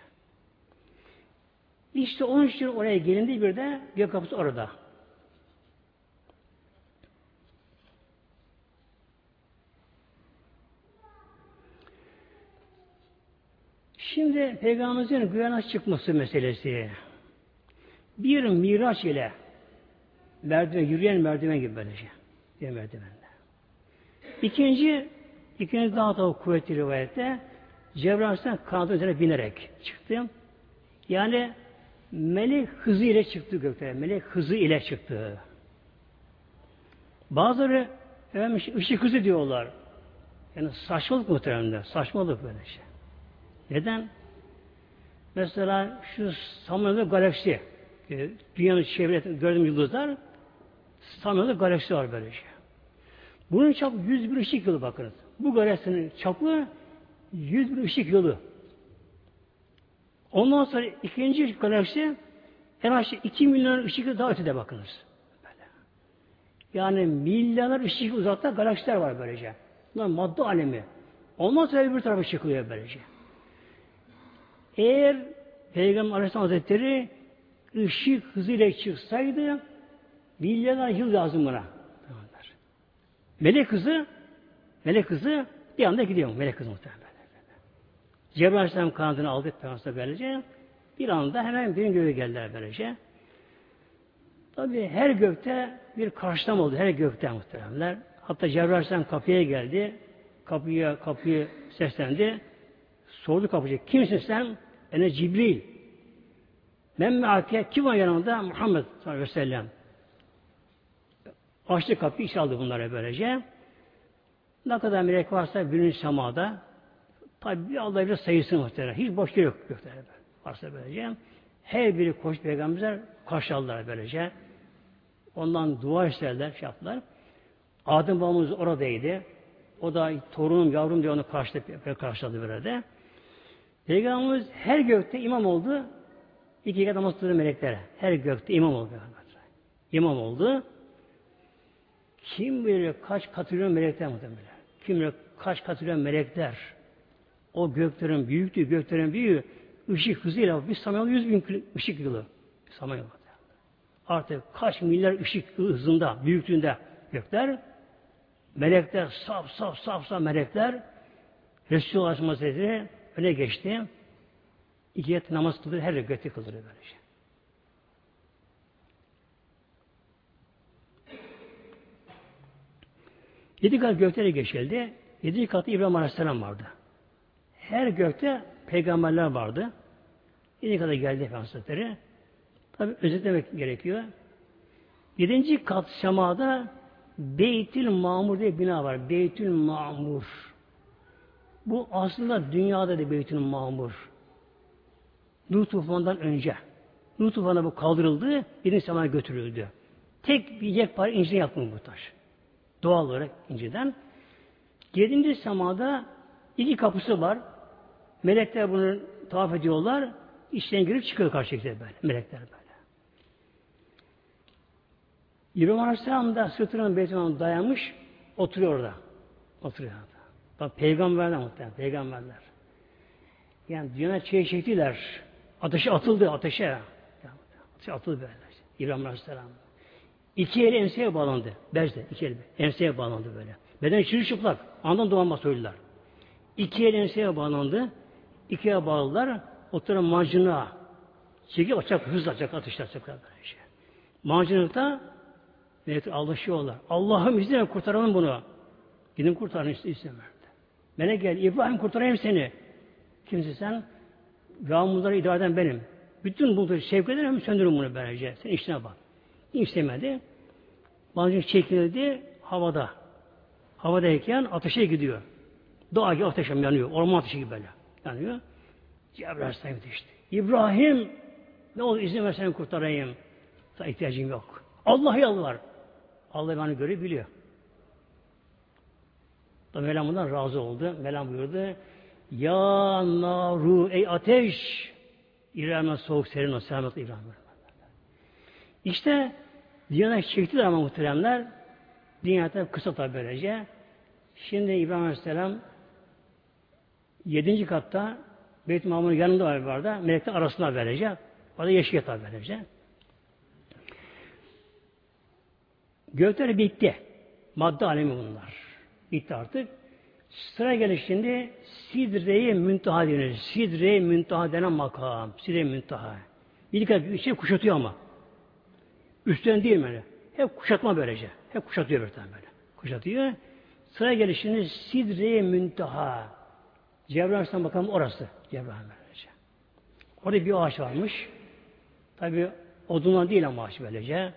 İşte onun için oraya gelindi bir de gök kapısı orada. Şimdi Peygamberimizin güvene çıkması meselesi. Bir miraç ile merdiven, yürüyen merdiven gibi böylece. Bir merdivenler. İkinci, ikinci daha da kuvvetli rivayette Cebrail Aleyhisselam kanatın üzerine binerek çıktı. Yani melek hızı ile çıktı göklere. Melek hızı ile çıktı. Bazıları efendim, ışık hızı diyorlar. Yani saçmalık muhtemelen. Saçmalık böyle şey. Neden? Mesela şu Samanyolu galaksi e, dünyanın çevresinde gördüğüm yıldızlar Samanyolu galaksi var böyle şey. Bunun çapı 100 bin ışık yılı bakınız. Bu galaksinin çapı 100 bin ışık yılı. Ondan sonra ikinci galaksi en aşağı 2 milyon ışık yılı daha ötede bakınız. Böyle. Yani milyarlar ışık uzakta galaksiler var böylece. Bunlar madde alemi. Ondan sonra bir tarafa çıkılıyor böylece. Eğer Peygamber Aleyhisselam Hazretleri ışık hızıyla çıksaydı milyarlar yıl lazım buna. Melek kızı melek kızı bir anda gidiyor melek kızı muhtemelen. Cebrail Aleyhisselam kanadını aldı Peygamber böylece. Bir anda hemen bir göğe geldiler böylece. Tabi her gökte bir karşılama oldu. Her gökte muhteremler. Hatta Cebrail Aleyhisselam kapıya geldi. Kapıya kapıyı seslendi. Sordu kapıcı. Kimsin sen? Ene Cibril. Men me'ake kim var yanımda? Muhammed sallallahu aleyhi ve sellem. Açtı kapıyı iş aldı bunlara böylece. Ne kadar melek varsa birinci semada tabi Allah bir sayısı muhtemelen. Hiç boş yok göklerde. Varsa böylece. Her biri koş peygamberler karşıladılar böylece. Ondan dua isterler, şey yaptılar. Adem babamız oradaydı. O da torunum, yavrum diye onu karşıladı, karşıladı böyle Peygamberimiz her gökte imam oldu. İki kere namaz kıldı meleklere. Her gökte imam oldu. İmam oldu. Kim bilir kaç katrilyon melekler muhtemelen. Kim bilir kaç katrilyon melekler. O göklerin büyüktü, göklerin büyüğü ışık hızıyla bir samanyolu yüz bin ışık yılı. Samanyolu. Artık kaç milyar ışık hızında, büyüklüğünde gökler. Melekler, saf saf saf saf melekler. Resulullah Aleyhisselam öne geçti. İki yet namaz kılır, her rekati kılır böylece. Yedi kat göklere geçildi. Yedi katı İbrahim Aleyhisselam vardı. Her gökte peygamberler vardı. Yedi kata geldi Efendimiz Tabi özetlemek gerekiyor. Yedinci kat semada Beytül Mamur diye bina var. Beytül Mamur. Bu aslında dünyada da Beytül Mamur. Nuh tufanından önce. Nuh tufanı bu kaldırıldı, birinci semaya götürüldü. Tek bir yekpare inciden yapılmış bu taş. Doğal olarak inciden. Yedinci semada iki kapısı var. Melekler bunu tavaf ediyorlar. İçten girip çıkıyor karşıya böyle. Melekler böyle. İbrahim Aleyhisselam da sırtına Beytül'e dayanmış, oturuyor orada. Oturuyor orada. Bak peygamberler muhtemelen, peygamberler. Yani dünyaya çiğ çektiler. Ateşe atıldı, ateşe. Ateşe atıldı böyle. İbrahim Aleyhisselam. İki eli enseye bağlandı. Bezde, iki eli. Enseye bağlandı böyle. Beden çürü çıplak. Andan doğanma söylediler. İki eli enseye bağlandı. İkiye bağlılar. Oturan macına çekip açacak, hızla açacak, ateşler açacaklar böyle şey. Mancınıkta evet, alışıyorlar. Allah'ım izniyle kurtaralım bunu. Gidin kurtarın istemiyor. Bana gel, İbrahim kurtarayım seni. Kimsin sen? Yağmurları idare eden benim. Bütün bulutları sevk ederim, söndürün bunu böylece. Sen işine bak. İstemedi. Bancık çekildi havada. Havadayken ateşe gidiyor. Doğa gibi ateşe yanıyor. Orman ateşi gibi böyle yanıyor. Cebrail Aleyhisselam işte. İbrahim ne olur izin ver seni kurtarayım. Sana ihtiyacım yok. Allah yalvar. Allah beni görebiliyor. Da Mevlam bundan razı oldu. Mevlam buyurdu. Ya naru ey ateş İbrahim'e soğuk serin o selamet İbrahim. İşte dünyada çektiler ama muhteremler dünyada kısa tabi böylece. Şimdi İbrahim Aleyhisselam yedinci katta Beyt Mamur'un yanında var barda. Melekler arasında verecek. Orada yaşıyor tabi verecek. Gökler bitti. Madde alemi bunlar. Bitti artık. Sıra gelir şimdi Sidre-i Müntaha denir. Sidre-i Müntaha denen makam. Sidre-i Müntaha. Bir dikkat bir şey kuşatıyor ama. Üstten değil mi? Hep kuşatma böylece. Hep kuşatıyor bir tane böyle. Kuşatıyor. Sıra gelir şimdi Sidre-i Müntaha. Cebrail bakalım orası. Cebrail böylece. Orada bir ağaç varmış. Tabi odundan değil ama ağaç böylece.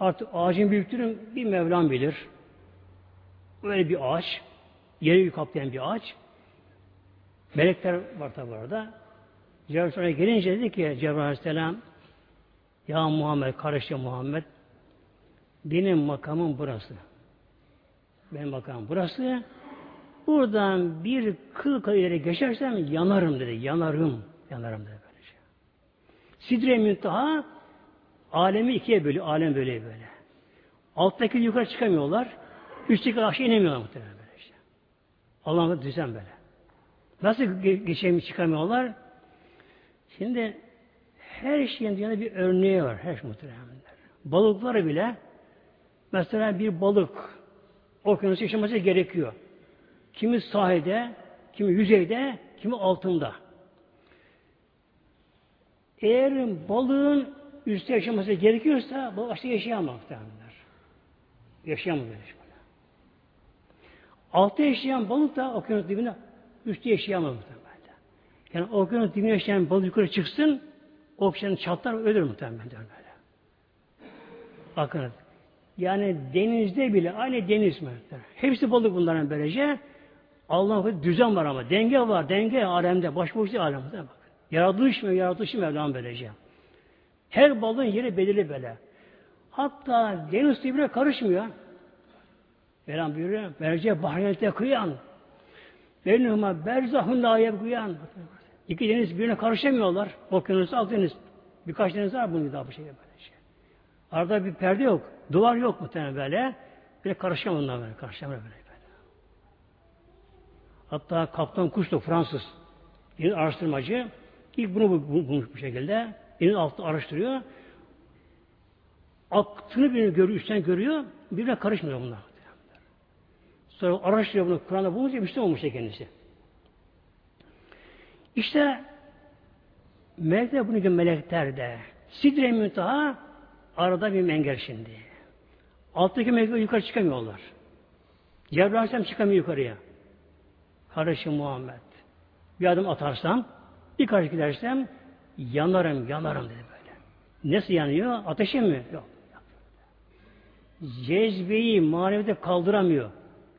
Artık ağacın büyüklüğünü bir Mevlam bilir. Böyle bir ağaç. Yeri kaplayan bir ağaç. Melekler var tabi orada. Cebrail gelince dedi ki Cebrail Ya Muhammed, kardeşim Muhammed benim makamım burası. Benim makamım burası. Buradan bir kıl ileri geçersem yanarım dedi. Yanarım. Yanarım dedi böylece. Sidre müntaha alemi ikiye bölüyor. Alem böyle böyle. Alttaki yukarı çıkamıyorlar. Üstteki aşağı inemiyorlar muhtemelen böyle işte. Allah'ın düzen böyle. Nasıl geçeyim çıkamıyorlar? Şimdi her şeyin dünyada bir örneği var. Her şey muhtemelen. Balıkları bile mesela bir balık okyanus yaşaması gerekiyor. Kimi sahilde, kimi yüzeyde, kimi altında. Eğer balığın üstte yaşaması gerekiyorsa balık aşağıda yaşayamaz muhtemelenler. Yaşayamaz böyle şey. Altta yaşayan balık da okyanus dibinde üstte yaşayamaz muhtemelen. Yani okyanus dibinde yaşayan balık yukarı çıksın, okyanus çatlar ölür muhtemelen böyle. Bakın. Yani denizde bile aynı deniz mi? Hepsi balık bunların böylece. Allah'ın düzen var ama. Denge var. Denge alemde. Başboş değil alemde. Bak. Yaratılış mı? Yaratılışı Mevlam böylece. Her balığın yeri belirli böyle. Hatta deniz suyu bile karışmıyor. Mevlam buyuruyor. Merce bahriyete kıyan. Beynuma berzahun la kıyan. İki deniz birbirine karışamıyorlar. Okyanus, alt deniz. Birkaç deniz var bunun daha bu şey böyle şey. Arada bir perde yok. Duvar yok muhtemelen böyle. Bir karışamıyor onlar böyle. Karışamıyor böyle. böyle. Hatta Kaptan Kuşto Fransız bir araştırmacı ilk bunu bulmuş bu şekilde. Elin altında araştırıyor. Aktını birini görüyor, üstten görüyor. Birbirine karışmıyor bunlar. Sonra araştırıyor bunu. Kur'an'da bulunca Müslüman olmuş kendisi. İşte melekler bunu melekler de. Sidre müntaha arada bir mengel şimdi. Alttaki melekler yukarı çıkamıyorlar. Cebrail Aleyhisselam çıkamıyor yukarıya. Kardeşim Muhammed. Bir adım atarsam, bir karşı gidersem yanarım, yanarım dedi böyle. Nasıl yanıyor? Ateşe mi? Yok. Cezbeyi manevide kaldıramıyor.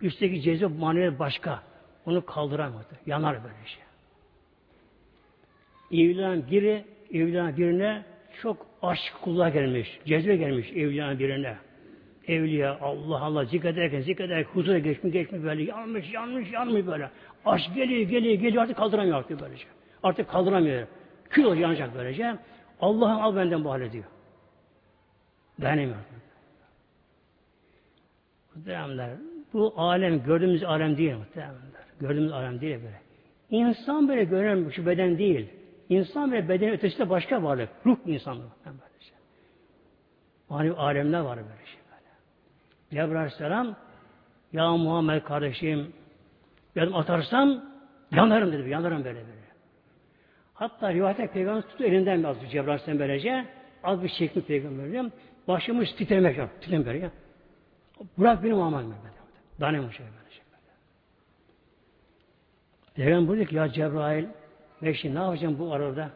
Üstteki cezbe manevi başka. Onu kaldıramıyor. Yanar böyle şey. Evliyan biri, evliyan birine çok aşk kulluğa gelmiş. Cezbe gelmiş evliyan birine. Evliya Allah Allah zikrederken zikrederken huzura geçmiş geçmiş böyle yanmış yanmış yanmış böyle. Aşk geliyor geliyor geliyor artık kaldıramıyor artık böylece. Artık kaldıramıyor. Kül olacak yanacak böylece. Allah'ım al benden bu hale diyor. Dayanamıyor. Muhtemelenler. Bu alem gördüğümüz alem değil muhtemelenler. Gördüğümüz alem değil böyle. İnsan böyle görünen şu beden değil. İnsan böyle beden ötesinde başka varlık. Ruh insan. Böylece. Manevi alemler var böyle şey. Böyle. Cebrail Aleyhisselam Ya Muhammed kardeşim yardım atarsam yanarım dedi. Yanarım böyle böyle. Hatta rivayette peygamber tuttu elinden az bir Cebrail Aleyhisselam böylece az bir şekli peygamber diyorum. Başımız titremek yok. Titremek böyle ya. Bırak benim aman böyle. Danem şey böyle şey. Peygamber buyurdu ki ya Cebrail ben şimdi ne yapacağım bu arada?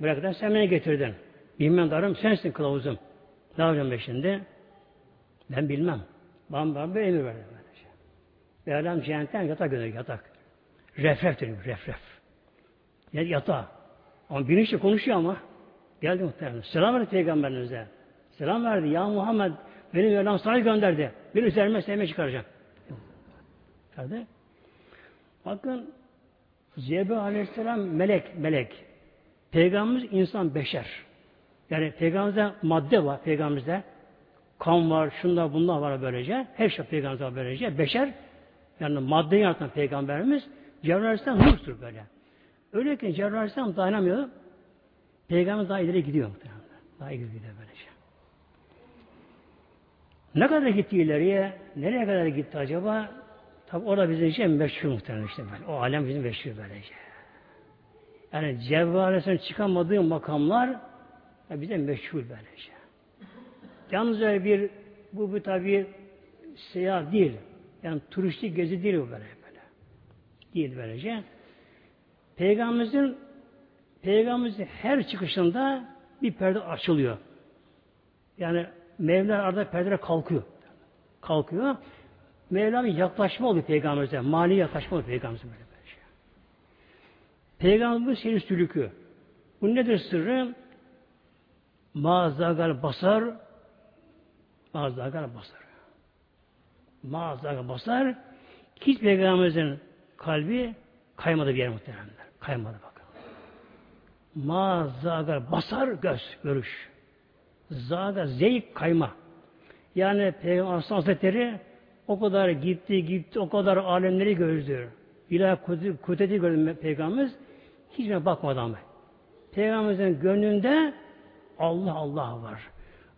Bırak sen beni getirdin. Bilmem darım sensin kılavuzum. Ne yapacağım ben şimdi? Ben bilmem. Bana, bana bir emir verdi. Mevlam cehennetten yatak gönderiyor yatak. Refref deniyor refref. Yani yatağa. Ama bilinçli konuşuyor ama. Geldi muhtemelen. Selam verdi peygamberimize. Selam verdi. Ya Muhammed Benim Mevlam sana gönderdi. Bir üzerime sevme çıkaracağım. Nerede? Bakın Cebrail Aleyhisselam melek, melek. Peygamberimiz insan beşer. Yani peygamberimizde madde var peygamberimizde. Kan var, şunda bunda var böylece. Her şey peygamberimizde var böylece. Beşer. Yani maddeyi yaratan peygamberimiz Cebrail Aleyhisselam nurdur böyle. Öyleyken Cebrail Aleyhisselam dayanamıyor. Peygamber daha ileri gidiyor. Daha ileri gidiyor böylece. Ne kadar gitti ileriye? Nereye kadar gitti acaba? Tabi orada bizim için meşhur muhtemelen işte böyle. O alem bizim meşhur böylece. Yani Cebrail Aleyhisselam çıkamadığı makamlar ya bize meşhur böylece. Yalnız öyle bir bu bir tabi seyahat değil. Yani turistik gezi değil bu böyle böyle. Değil böylece. Peygamberimizin Peygamberimizin her çıkışında bir perde açılıyor. Yani Mevla arada perdeler kalkıyor. Kalkıyor. Mevla'nın yaklaşma oluyor peygamberimize. Mani yaklaşma oluyor peygamberimize böyle bir şey. Peygamberimiz senin sülükü. Bu nedir sırrı? Mağazagal basar mağazagal basar. Mağazagal basar hiç peygamberimizin kalbi kaymadı bir yer muhtemelen. Kaymadı bakın. Mağazagal basar göz, görüş. Zaga zevk kayma. Yani Peygamber Hazretleri o kadar gitti gitti o kadar alemleri gördü. İlahi kudreti gördü Peygamberimiz. Hiçbirine bakmadı ama. Peygamberimizin gönlünde Allah Allah var.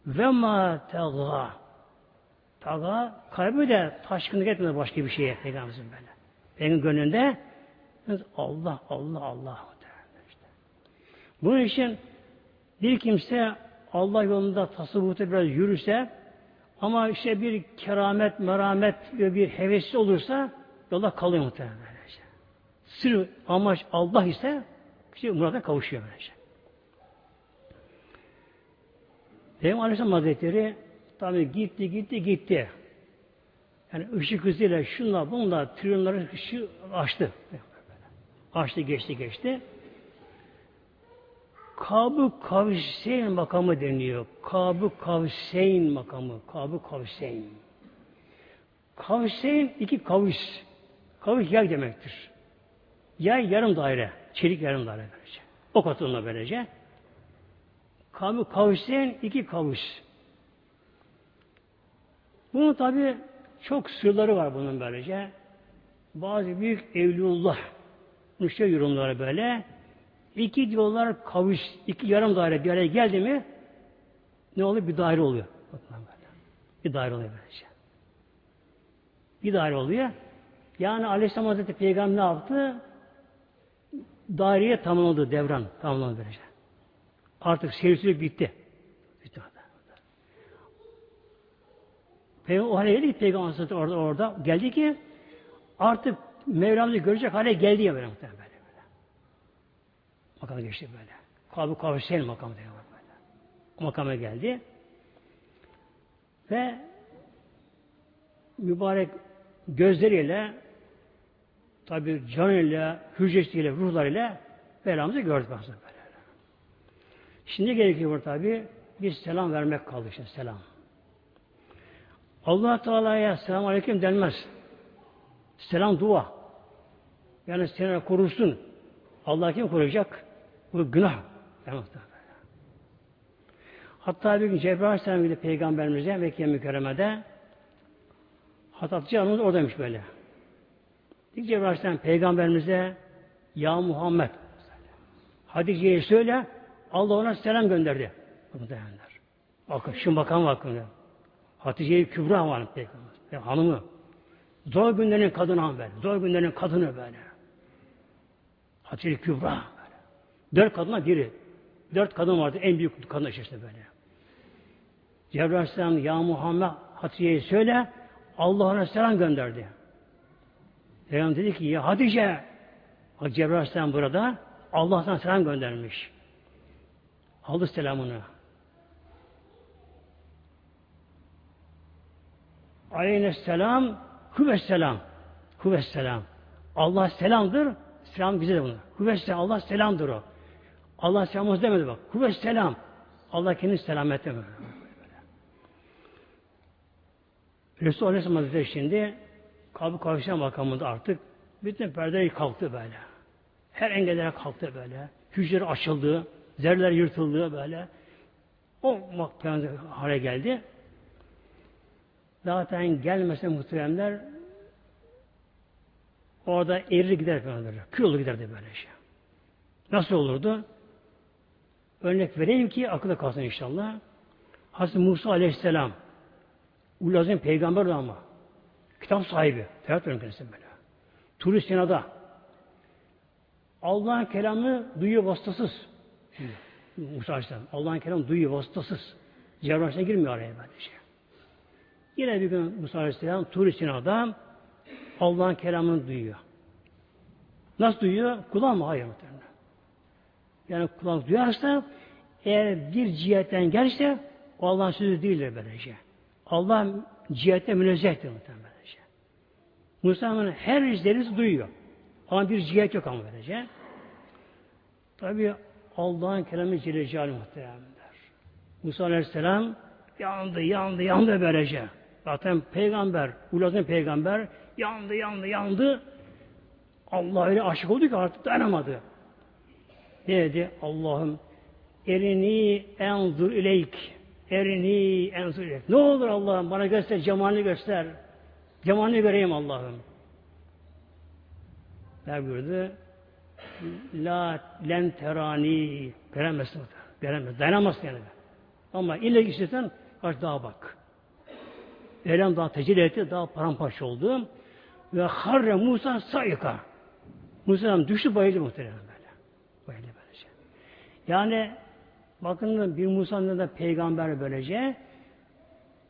Ve ma tega. Taga kalbi de taşkınlık etmedi başka bir şeye Peygamberimizin böyle. Peygamberin gönlünde Allah Allah Allah. İşte. Bunun için bir kimse Allah yolunda tasavvufta biraz yürüse ama işte bir keramet, meramet bir hevesli olursa yola kalıyor muhtemelen böylece. Sırf amaç Allah ise işte murada kavuşuyor böylece. Peygamber Aleyhisselam Hazretleri tabi gitti gitti gitti. Yani ışık hızıyla şunla bunla trilyonları açtı. Açtı geçti geçti. Kabı Kavseyn makamı deniyor. Kabı Kavseyn makamı. Kabı Kavseyn. Kavseyn iki kavuş. Kavuş yay demektir. Yay yarım daire. Çelik yarım daire böylece. O katında böylece. Kabı Kavseyn iki kavuş. Bunun tabi çok sırları var bunun böylece. Bazı büyük evliullah müşteri yorumları böyle İki diyorlar kavuş, iki yarım daire bir araya geldi mi ne oluyor? Bir daire oluyor. Bir daire oluyor böylece. Bir daire oluyor. Yani Aleyhisselam Hazreti Peygamber ne yaptı? Daireye tamamladı devran. Tamamladı böylece. Artık seyircilik bitti. Bitti. Peygamber o hale geldi ki Peygamber orada, orada geldi ki artık Mevlamızı görecek hale geldi ya böyle muhtemelen. Makama geçti böyle. Kabı Kavseyn makamı diyor böyle. O makama geldi. Ve mübarek gözleriyle tabi canıyla, hücresiyle, ruhlarıyla belamızı gördük aslında böyle. Şimdi gerekiyor tabi bir selam vermek kaldı işte selam. Allah Teala'ya selam aleyküm denmez. Selam dua. Yani seni korusun. Allah kim koruyacak? Bu günah. Hatta bir gün Cebrail Aleyhisselam gibi peygamberimize Mekke mükerremede Hatatçı Hanımız oradaymış böyle. Dik Cebrail Aleyhisselam peygamberimize Ya Muhammed Hatice'ye söyle Allah ona selam gönderdi. Muhtemelenler. Bakın şu makam bakın. Hatice-i Kübra var peygamber. Yani hanımı. Zor günlerin kadını böyle. Zor günlerin kadını böyle. Hatice-i Kübra. Dört kadına biri. Dört kadın vardı. En büyük kadın işte böyle. Cebrail Aleyhisselam ya Muhammed Hatice'ye söyle Allah ona selam gönderdi. Peygamber dedi ki ya Hatice Bak Cebrail Aleyhisselam burada Allah'tan selam göndermiş. Aldı selamını. Aleyhine selam Hüves selam. Hüves selam. Allah selamdır. Selam bize de bunu. Hüves selam. Allah selamdır o. Allah selamımız demedi bak. Kuvvet selam. Allah kendisi selamet demedi. Resul Aleyhisselam Hazretleri şimdi kalbi kavşağı makamında artık bütün perdeler kalktı böyle. Her engeller kalktı böyle. Hücreler açıldı. Zerreler yırtıldı böyle. O makamda hale geldi. Zaten gelmese muhteremler orada erir gider falan böyle. Kül giderdi böyle şey. Nasıl olurdu? Örnek vereyim ki akılda kalsın inşallah. Hazreti Musa Aleyhisselam Ulazim peygamber ama kitap sahibi. Ferhat kendisi böyle. Turi Sina'da Allah'ın kelamını duyuyor vasıtasız. Musa Aleyhisselam Allah'ın kelamını duyuyor vasıtasız. Cerrahşına girmiyor araya böyle şey. Yine bir gün Musa Aleyhisselam Turi Sina'da Allah'ın kelamını duyuyor. Nasıl duyuyor? Kulağın mı? Hayır. Yani kulak duyarsa eğer bir cihetten gelirse o Allah'ın sözü değildir böylece. Allah cihette münezzehtir muhtemelen böylece. Musa'nın her izlerinizi duyuyor. Ama bir cihet yok ama böylece. Tabi Allah'ın kelamı Celle Celaluhu muhtemelenler. Musa Aleyhisselam yandı, yandı, yandı böylece. Zaten peygamber, ulazın peygamber yandı, yandı, yandı. Allah öyle aşık oldu ki artık dayanamadı. Ne dedi? Allah'ım erini enzur ileyk erini enzur ileyk. Ne olur Allah'ım bana göster, cemalini göster. Cemalini göreyim Allah'ım. Ne buyurdu? La len terani göremezsin. Göremez. Dayanamazsın yani. Ama ille istesen kaç daha bak. Elem daha tecelli etti, daha paramparça oldu. Ve harre Musa sayıka. Musa düştü bayıldı muhtemelen. Yani bakın bir Musa'nın da peygamber böylece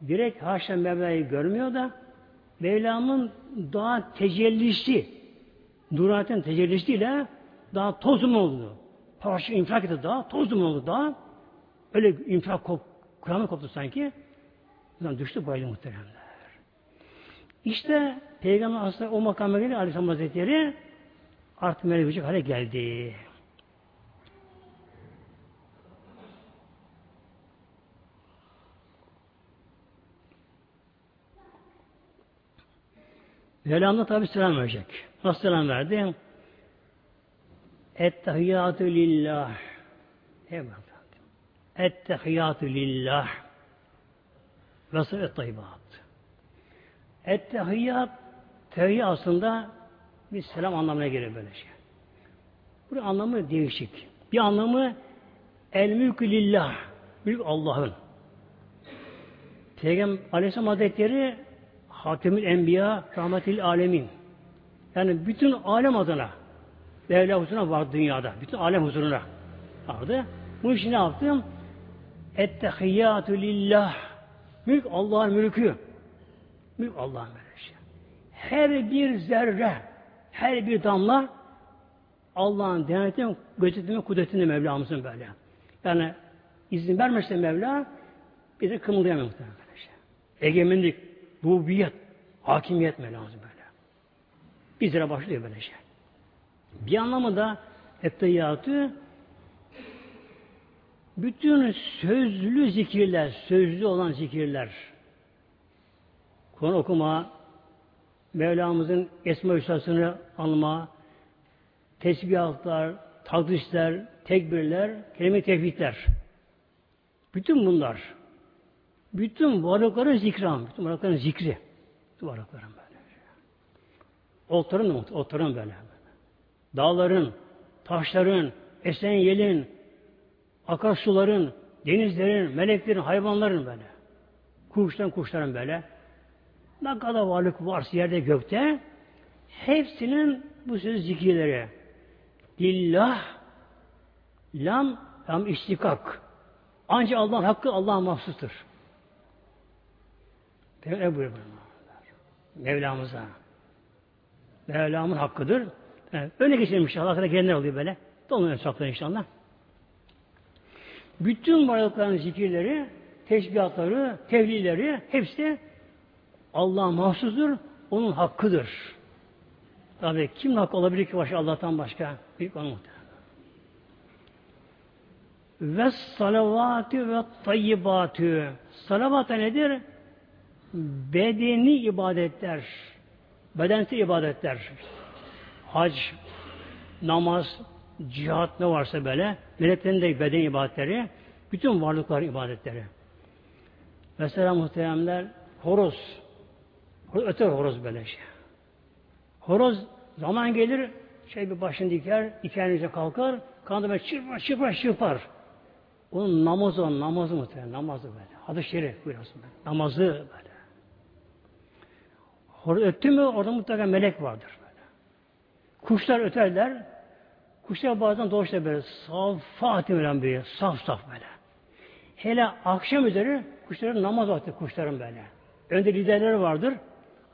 direkt haşa Mevla'yı görmüyor da Mevlam'ın daha tecellisi Nuraten tecellisiyle daha tozum oldu. Parça infilak etti daha, tozum oldu daha. Öyle infilak kop, kıyamet koptu sanki. Buradan düştü bayıldı muhteremler. İşte Peygamber aslında o makama gelince Aleyhisselam Hazretleri artık melek hale geldi. Mevlam'da tabi selam verecek. Nasıl selam verdi? Ettehiyyatü lillah. Evet. Ettehiyyatü lillah. Ve sıfet tayyibat. Ettehiyyat tehiyye aslında bir selam anlamına gelir böyle şey. Bu anlamı değişik. Bir anlamı el mülkü lillah. Mülk Allah'ın. Peygamber Aleyhisselam Hazretleri Hatemül Enbiya rahmetil alemin. Yani bütün alem adına Mevla huzuruna var dünyada. Bütün alem huzuruna vardı. Bu işi ne yaptım? Ettehiyyatü lillah. Mülk Allah'ın mülkü. Mülk Allah'ın mülkü. Her bir zerre, her bir damla Allah'ın denetimi, gözetimi, kudretini Mevlamızın böyle. Yani izin vermezse Mevla bizi kımıldayamıyor muhtemelen şey. Egemenlik, rububiyet, hakimiyet Mevlamızın böyle. Bizlere başlıyor böyle şey. Bir anlamı da etteyyatı bütün sözlü zikirler, sözlü olan zikirler, Kur'an okuma, Mevlamızın Esma Hüsna'sını anma, tesbihatlar, takdisler, tekbirler, kelime tevhidler. Bütün bunlar, bütün varlıkların zikran, bütün varlıkların zikri. Bütün varlıkların böyle. Otların? Otların böyle. Dağların, taşların, esen yelin, akarsuların, denizlerin, meleklerin, hayvanların böyle. Kuşların, kuşların böyle. Ne kadar varlık varsa yerde gökte hepsinin bu söz zikirleri. Lillah lam lam istikak. Ancak Allah'ın hakkı Allah'a mahsustur. Peygamber buyuruyor. Mevlamıza. Mevlamın hakkıdır. Yani öne geçelim inşallah. Arkada gelenler oluyor böyle. Dolmuyor saklar inşallah. Bütün varlıkların zikirleri, teşbihatları, tevlileri hepsi Allah'a mahsustur, onun hakkıdır. Tabi kim hak olabilir ki başka Allah'tan başka? Büyük muhtemelen. Ve salavatü ve tayyibatü. Salavat nedir? Bedeni ibadetler, bedensel ibadetler, hac, namaz, cihat ne varsa böyle, meleklerin de beden ibadetleri, bütün varlıklar ibadetleri. Mesela muhteremler, horoz, öter horoz böyle şey. Horoz zaman gelir, şey bir başını diker, iki elinize kalkar, böyle çırpar, çırpar, çırpar. Onun namazı namazı muhtemelen, namazı böyle. Hadis-i şerif böyle. Namazı böyle. Horoz öttü mü orada mutlaka melek vardır böyle. Kuşlar öterler, kuşlar bazen doğuşta böyle saf, veren bir saf saf böyle. Hele akşam üzeri kuşların namaz vakti kuşların böyle. Önde liderleri vardır.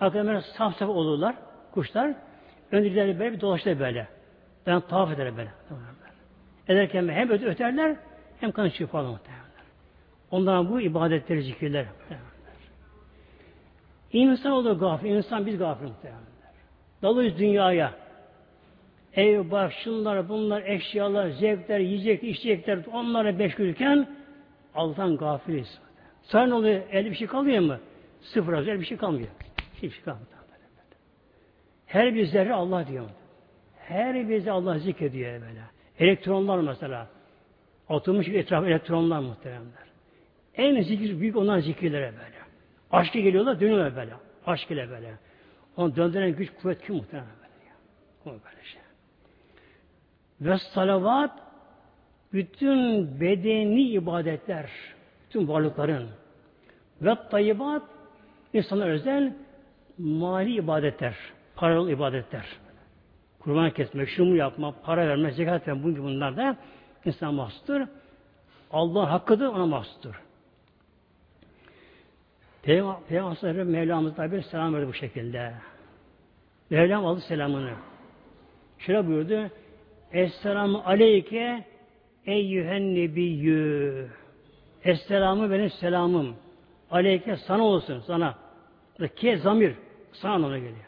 Arkadan böyle saf saf olurlar kuşlar. Önde liderleri böyle bir dolaşır böyle. Ben tavaf eder böyle. Ederken hem öterler hem kan çıkıyor muhtemelen. Ondan bu ibadetleri zikirler. İnsan olur gafil. insan biz gafil muhtemelen. Dalıyız dünyaya. Ev, bak, şunlar, bunlar, eşyalar, zevkler, yiyecek, içecekler, onlara meşgulken Allah'tan gafiliz. Sonra ne oluyor? Elde bir şey kalmıyor mu? Sıfır az, bir şey kalmıyor. Hiçbir şey kalmıyor. Her bir zerre Allah diyor. Her bir zerre Allah zikrediyor böyle. Elektronlar mesela. Atılmış bir etraf elektronlar muhteremler. En zikir, büyük onlar zikirlere böyle. Aşkı geliyorlar, dönüyorlar böyle. Aşk ile böyle. Onu döndüren güç, kuvvet kim muhterem böyle. Ya. O böyle şey. Ve salavat bütün bedeni ibadetler, bütün varlıkların ve tayyibat insana özel mali ibadetler, paralı ibadetler. Kurban kesmek, şumu yapma, para verme, zekat verme, bunun gibi bunlar da insan mahsustur. Allah hakkıdır, ona mahsustur. Peygamber, Peygamber da bir selam verdi bu şekilde. Mevlam aldı selamını. Şöyle buyurdu. Esselamu aleyke eyyühen nebiyyü. Esselamı benim selamım. Aleyke sana olsun, sana. Ke zamir, sana anlamına geliyor.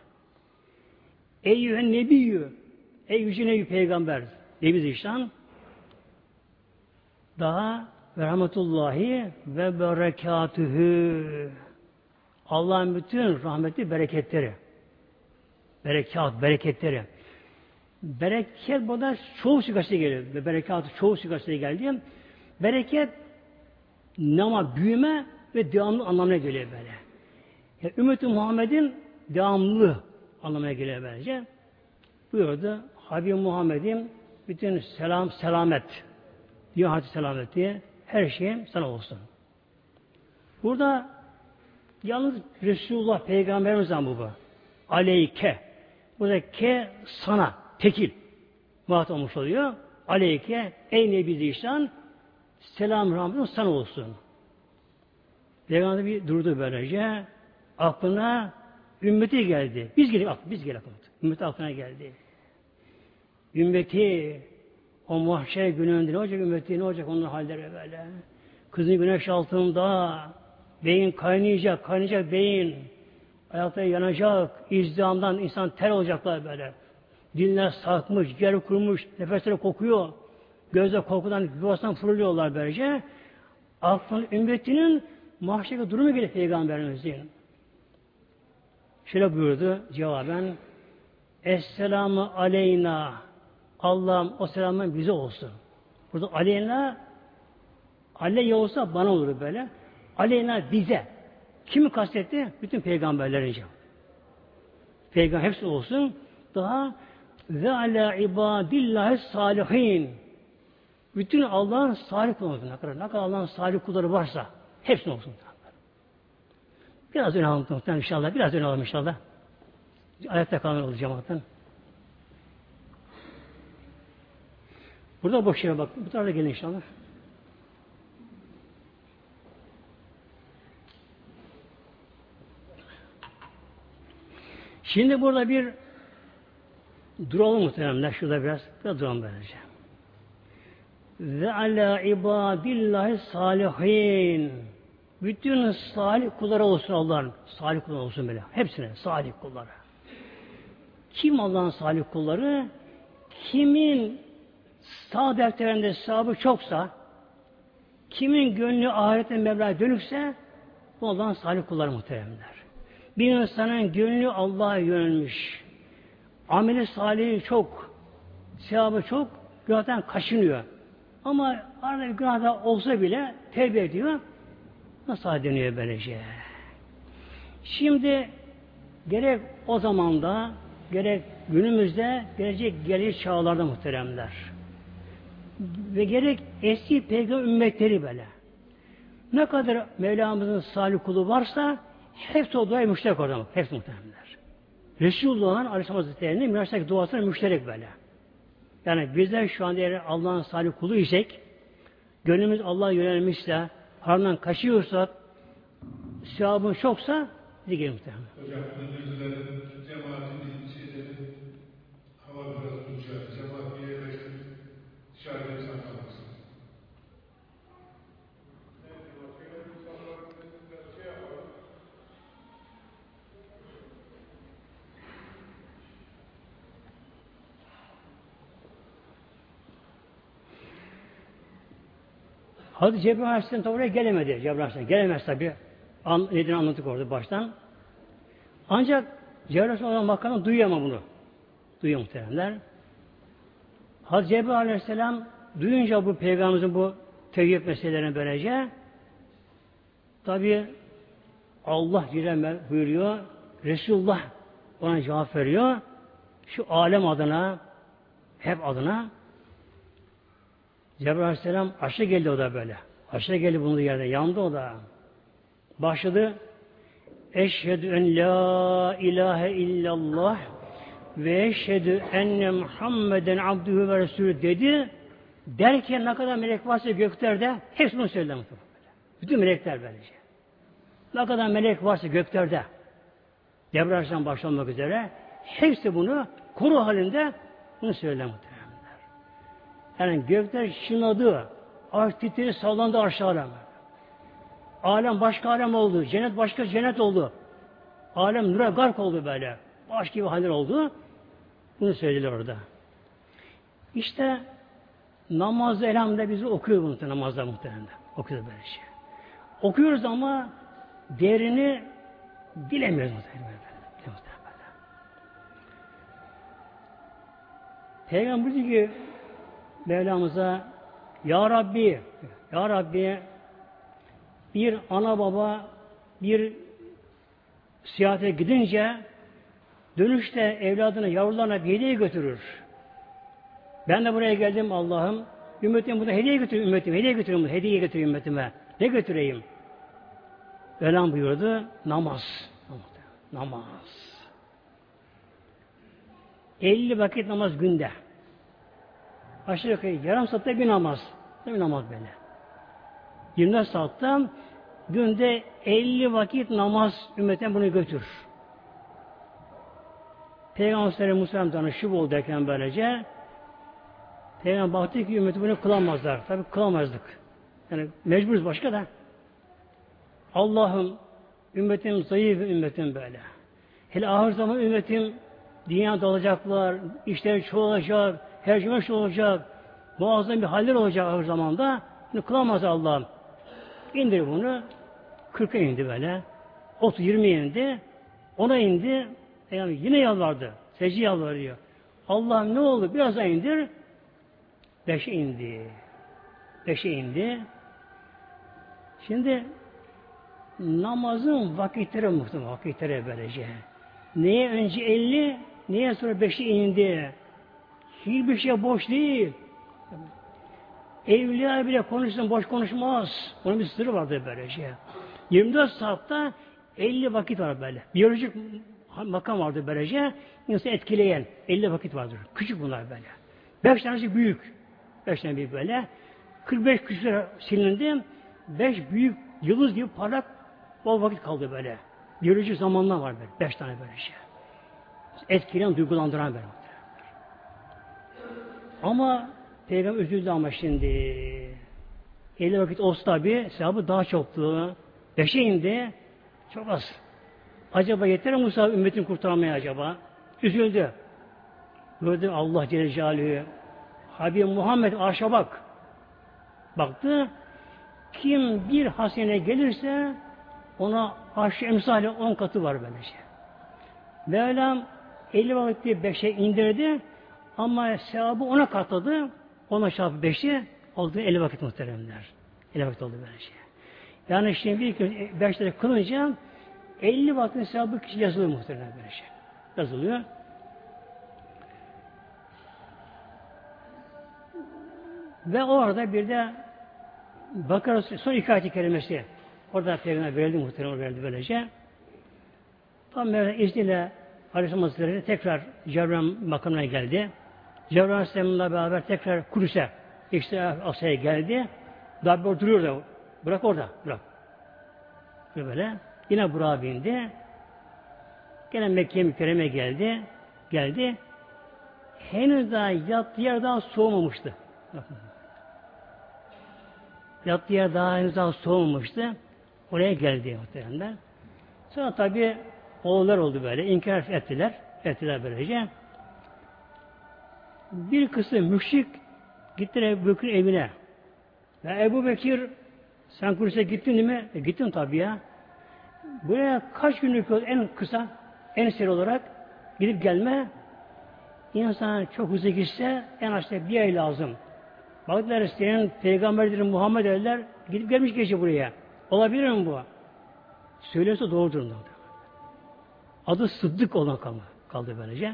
Eyyühen nebiyyü. Ey yüce nebi peygamber. Nebi Zişan. Daha ve rahmetullahi ve berekatühü. Allah'ın bütün rahmeti, bereketleri. Berekat, bereketleri. Bereket burada çoğu sigasıyla geliyor. Berekatı çoğu sigasıyla geldi. Bereket nama büyüme ve devamlı anlamına geliyor böyle. Yani Ümmet-i Muhammed'in devamlı anlamına geliyor bence. Buyurdu. Habib Muhammed'im bütün selam, selamet diyor hadis selamet diye her şeyim sana olsun. Burada yalnız Resulullah Peygamberimiz bu. Aleyke. Burada ke sana tekil vaat olmuş oluyor. Aleyke ey Nebi Zişan selam rahmetin sana olsun. Peygamber bir durdu böylece. Aklına ümmeti geldi. Biz gelip biz gelip Ümmeti aklına geldi. Ümmeti o mahşer gününde ne olacak ümmeti ne olacak onun halleri böyle. Kızın güneş altında beyin kaynayacak, kaynayacak beyin. Ayakta yanacak, izdihamdan insan ter olacaklar böyle. Dinler sarkmış, yer kurmuş, nefesleri kokuyor. Gözler korkudan yuvasından fırlıyorlar böylece. Aklın ümmetinin mahşerde durumu gelir Peygamberimizin. Şöyle buyurdu cevaben Esselamu aleyna Allah'ım o selamın bize olsun. Burada aleyna aleyhe olsa bana olur böyle. Aleyna bize. Kimi kastetti? Bütün peygamberlerin cevabı. Peygamber hepsi olsun. Daha ve ala ibadillahi salihin. Bütün Allah'ın salih kulları ne kadar, ne kadar Allah'ın salih kulları varsa hepsine olsun. Biraz öne alalım inşallah. Biraz öne alalım inşallah. Ayakta kalan olur cemaatten. Burada boş yere bak. Bu tarafa gelin inşallah. Şimdi burada bir duralım muhteremler. Şurada biraz, biraz duralım böylece. Ve ala ibadillahi salihin. Bütün salih kulları olsun Allah'ın. Salih kulları olsun böyle. Hepsine salih kulları. Kim Allah'ın salih kulları? Kimin sağ defterinde sahabı çoksa, kimin gönlü ahirete Mevla'ya dönükse, Bu Allah'ın salih kulları muhteremler. Bir insanın gönlü Allah'a yönelmiş. Ameli salih çok. Sevabı çok. Günahdan kaçınıyor. Ama arada bir günah da olsa bile tevbe ediyor. Nasıl dönüyor böylece? Şimdi gerek o zamanda gerek günümüzde gelecek gelir çağlarda muhteremler. Ve gerek eski peygamber ümmetleri böyle. Ne kadar Mevlamızın salih kulu varsa hepsi o duaya müşterek orada. Hepsi muhteremler. Resulullah'ın Aleyhisselam Hazretleri'nin Miraç'taki duasına müşterek böyle. Yani bizler şu anda eğer Allah'ın salih kulu isek, gönlümüz Allah'a yönelmişse, haramdan kaçıyorsak, sevabın çoksa bizi gelir muhtemelen. Hocam Hazreti Cebrail Aleyhisselam da oraya gelemedi. Cebrail Aleyhisselam gelemez tabi. An, nedeni anlattık orada baştan. Ancak Cebrail Aleyhisselam makamı duyuyor bunu. Duyuyor muhteremler. Hazreti Cebrail Aleyhisselam duyunca bu peygamberimizin bu tevhid meselelerini böylece tabi Allah Celle buyuruyor. Resulullah ona cevap veriyor. Şu alem adına hep adına Cebrail Aleyhisselam aşağı geldi o da böyle. Aşağı geldi bulunduğu yerde. Yandı o da. Başladı. Eşhedü en la ilahe illallah ve eşhedü enne Muhammeden abdühü ve resulü dedi. Derken ne kadar melek varsa göklerde hepsi bunu söyledi. Bütün melekler böylece. Ne kadar melek varsa göklerde Cebrail Aleyhisselam başlamak üzere hepsi bunu kuru halinde bunu söyledi. Yani gökler şınadı, arş titredi, sallandı arş alem. Alem başka alem oldu, cennet başka cennet oldu. Alem nura gark oldu böyle. Baş gibi haller oldu. Bunu söylediler orada. İşte namazda elhamdülillah bizi okuyor bunu namazda muhtemelen. Okuyor böyle şey. Okuyoruz ama değerini bilemiyoruz muhtemelen. Peygamber diyor ki Mevlamıza Ya Rabbi Ya Rabbi bir ana baba bir seyahate gidince dönüşte evladına, yavrularına bir hediye götürür. Ben de buraya geldim Allah'ım. Ümmetim burada hediye götür ümmetim. Hediye götüreyim, hediye götüreyim ümmetime. Ne götüreyim? Velan buyurdu. Namaz. Namaz. 50 vakit namaz günde. Aşağı yukarı yarım saatte bir namaz. Bir namaz böyle. 24 saatten günde 50 vakit namaz ümmetten bunu götür. Peygamber Musa danışıp oldu derken böylece Peygamber baktı ki ümmeti bunu kılamazlar. Tabi kılamazdık. Yani mecburuz başka da. Allah'ım ümmetim zayıf ümmetim böyle. Hele ahir zaman ümmetim dünyada olacaklar, işleri çoğalacak, tercümeş olacak, muazzam bir haller olacak ahir zamanda. Bunu kılamaz Allah'ım. İndir bunu. 40'a indi böyle. 30 20 indi. Ona indi. Yani yine yalvardı. Secde yalvarıyor. Allah'ım ne oldu? Biraz daha indir. Beşe indi. Beşe indi. Şimdi namazın vakitleri muhtemelen vakitleri böylece. Neye önce elli, neye sonra beşe indi. Hiçbir şey boş değil. Evliya bile konuşsun boş konuşmaz. Onun bir sırrı vardır böyle şey. 24 saatte 50 vakit var böyle. Biyolojik makam vardır böylece. İnsanı etkileyen 50 vakit vardır. Küçük bunlar böyle. 5 tanesi büyük. 5 tane büyük böyle. 45 küsur silindi. 5 büyük yıldız gibi parlak bol vakit kaldı böyle. Biyolojik zamanlar var böyle. 5 tane böyle şey. Etkileyen, duygulandıran böyle. Ama Peygamber üzüldü ama şimdi. 50 vakit olsa tabi sevabı daha çoktu. Beşe indi. Çok az. Acaba yeter mi Musa ümmetin kurtarmaya acaba? Üzüldü. Gördü Allah Celle Celaluhu. Habib Muhammed arşa bak. Baktı. Kim bir hasene gelirse Ona aşağı emsali on katı var böylece. Mevlam 50 vakit diye 5'e indirdi ama sevabı ona katladı. Ona çarpı 5'i oldu 50 vakit muhteremler. 50 vakit oldu böylece. Yani şimdi bir kez 5 lira kılınca 50 vaktin sevabı kişi yazılıyor muhteremler böylece. Yazılıyor. Ve orada bir de Bakara son iki ayet kelimesi orada peygamber verildi muhtemelen verildi böylece. Tam böyle izniyle Aleyhisselam Hazretleri tekrar Cebrail makamına geldi. Cebrail Aleyhisselam'la beraber tekrar Kudüs'e işte Asya'ya geldi. Daha bir duruyor da bırak orada bırak. Böyle. Yine Burak'a bindi. Gene Mekke mükerreme geldi. Geldi. Henüz daha yattığı yer daha soğumamıştı. Yattığı yer daha henüz daha soğumamıştı. Oraya geldi muhteremler. Sonra tabi oğullar oldu böyle. İnkar ettiler. Ettiler böylece. Bir kısım müşrik gittiler Ebu Bekir'in evine. Ya Ebu Bekir sen Kudüs'e gittin değil mi? E, gittim tabii ya. Buraya kaç günlük yol en kısa, en seri olarak gidip gelme insan çok hızlı gitse en aşağı bir ay lazım. Baktılar senin peygamberlerin Muhammed derler gidip gelmiş geçiyor buraya. Olabilir mi bu? Söylüyorsa doğrudur. Adı Sıddık olan kaldı, kaldı böylece.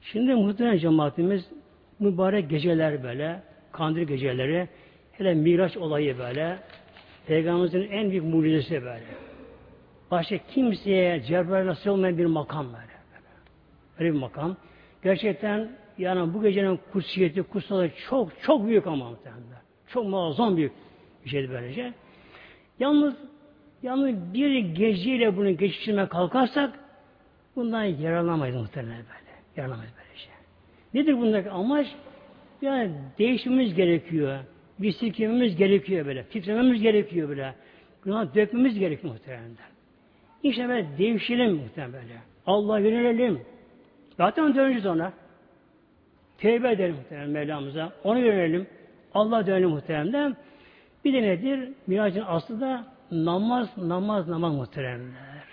Şimdi muhtemelen cemaatimiz mübarek geceler böyle, kandil geceleri, hele Miraç olayı böyle, Peygamberimizin en büyük mucizesi böyle. Başka kimseye Cebrail nasıl olmayan bir makam böyle. Böyle bir makam. Gerçekten yani bu gecenin kutsiyeti, kutsalı çok çok büyük ama muhtemelen. Çok muazzam büyük bir şeydi böylece. Yalnız yalnız bir geceyle bunu geçiştirmeye kalkarsak bundan yararlanamayız muhtemelen böyle. Yararlanamayız böyle şey. Nedir bundaki amaç? Yani değişmemiz gerekiyor. Bir silkememiz gerekiyor böyle. Titrememiz gerekiyor böyle. Günah dökmemiz gerekiyor muhtemelen. İşte böyle değişelim muhtemelen. Allah'a yönelelim. Zaten döneceğiz ona. Tevbe edelim muhtemelen Mevlamıza. Onu yönelelim. Allah dönelim muhtemelen. Bir de nedir? Miracın aslı da namaz, namaz, namaz muhteremler.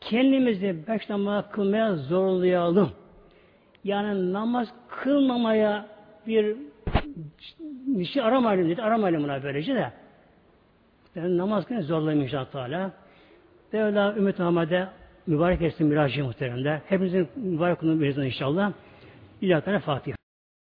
Kendimizi beş namaz kılmaya zorlayalım. Yani namaz kılmamaya bir şey aramayalım dedi. Aramayalım buna böylece de. Yani namaz kılmaya zorlayayım inşallah Teala. Mevla Ümmet Muhammed'e mübarek etsin miracı muhteremler. Hepinizin mübarek kılın inşallah. İlahi Fatiha.